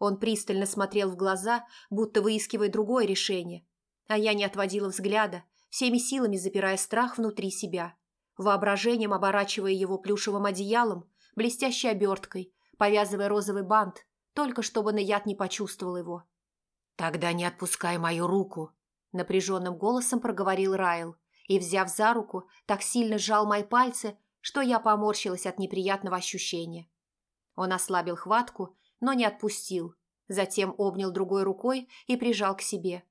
Он пристально смотрел в глаза, будто выискивая другое решение, а я не отводила взгляда, всеми силами запирая страх внутри себя, воображением оборачивая его плюшевым одеялом, блестящей оберткой, повязывая розовый бант, только чтобы Наяд не почувствовал его. «Тогда не отпускай мою руку», – напряженным голосом проговорил Райл и, взяв за руку, так сильно сжал мои пальцы, что я поморщилась от неприятного ощущения. Он ослабил хватку, но не отпустил, затем обнял другой рукой и прижал к себе.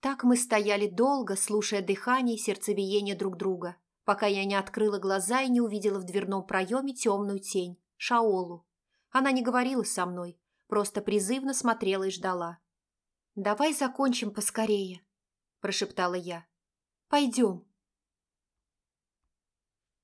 Так мы стояли долго, слушая дыхание и сердцебиение друг друга, пока я не открыла глаза и не увидела в дверном проеме темную тень, Шаолу. Она не говорила со мной, просто призывно смотрела и ждала. «Давай закончим поскорее», – прошептала я. «Пойдем».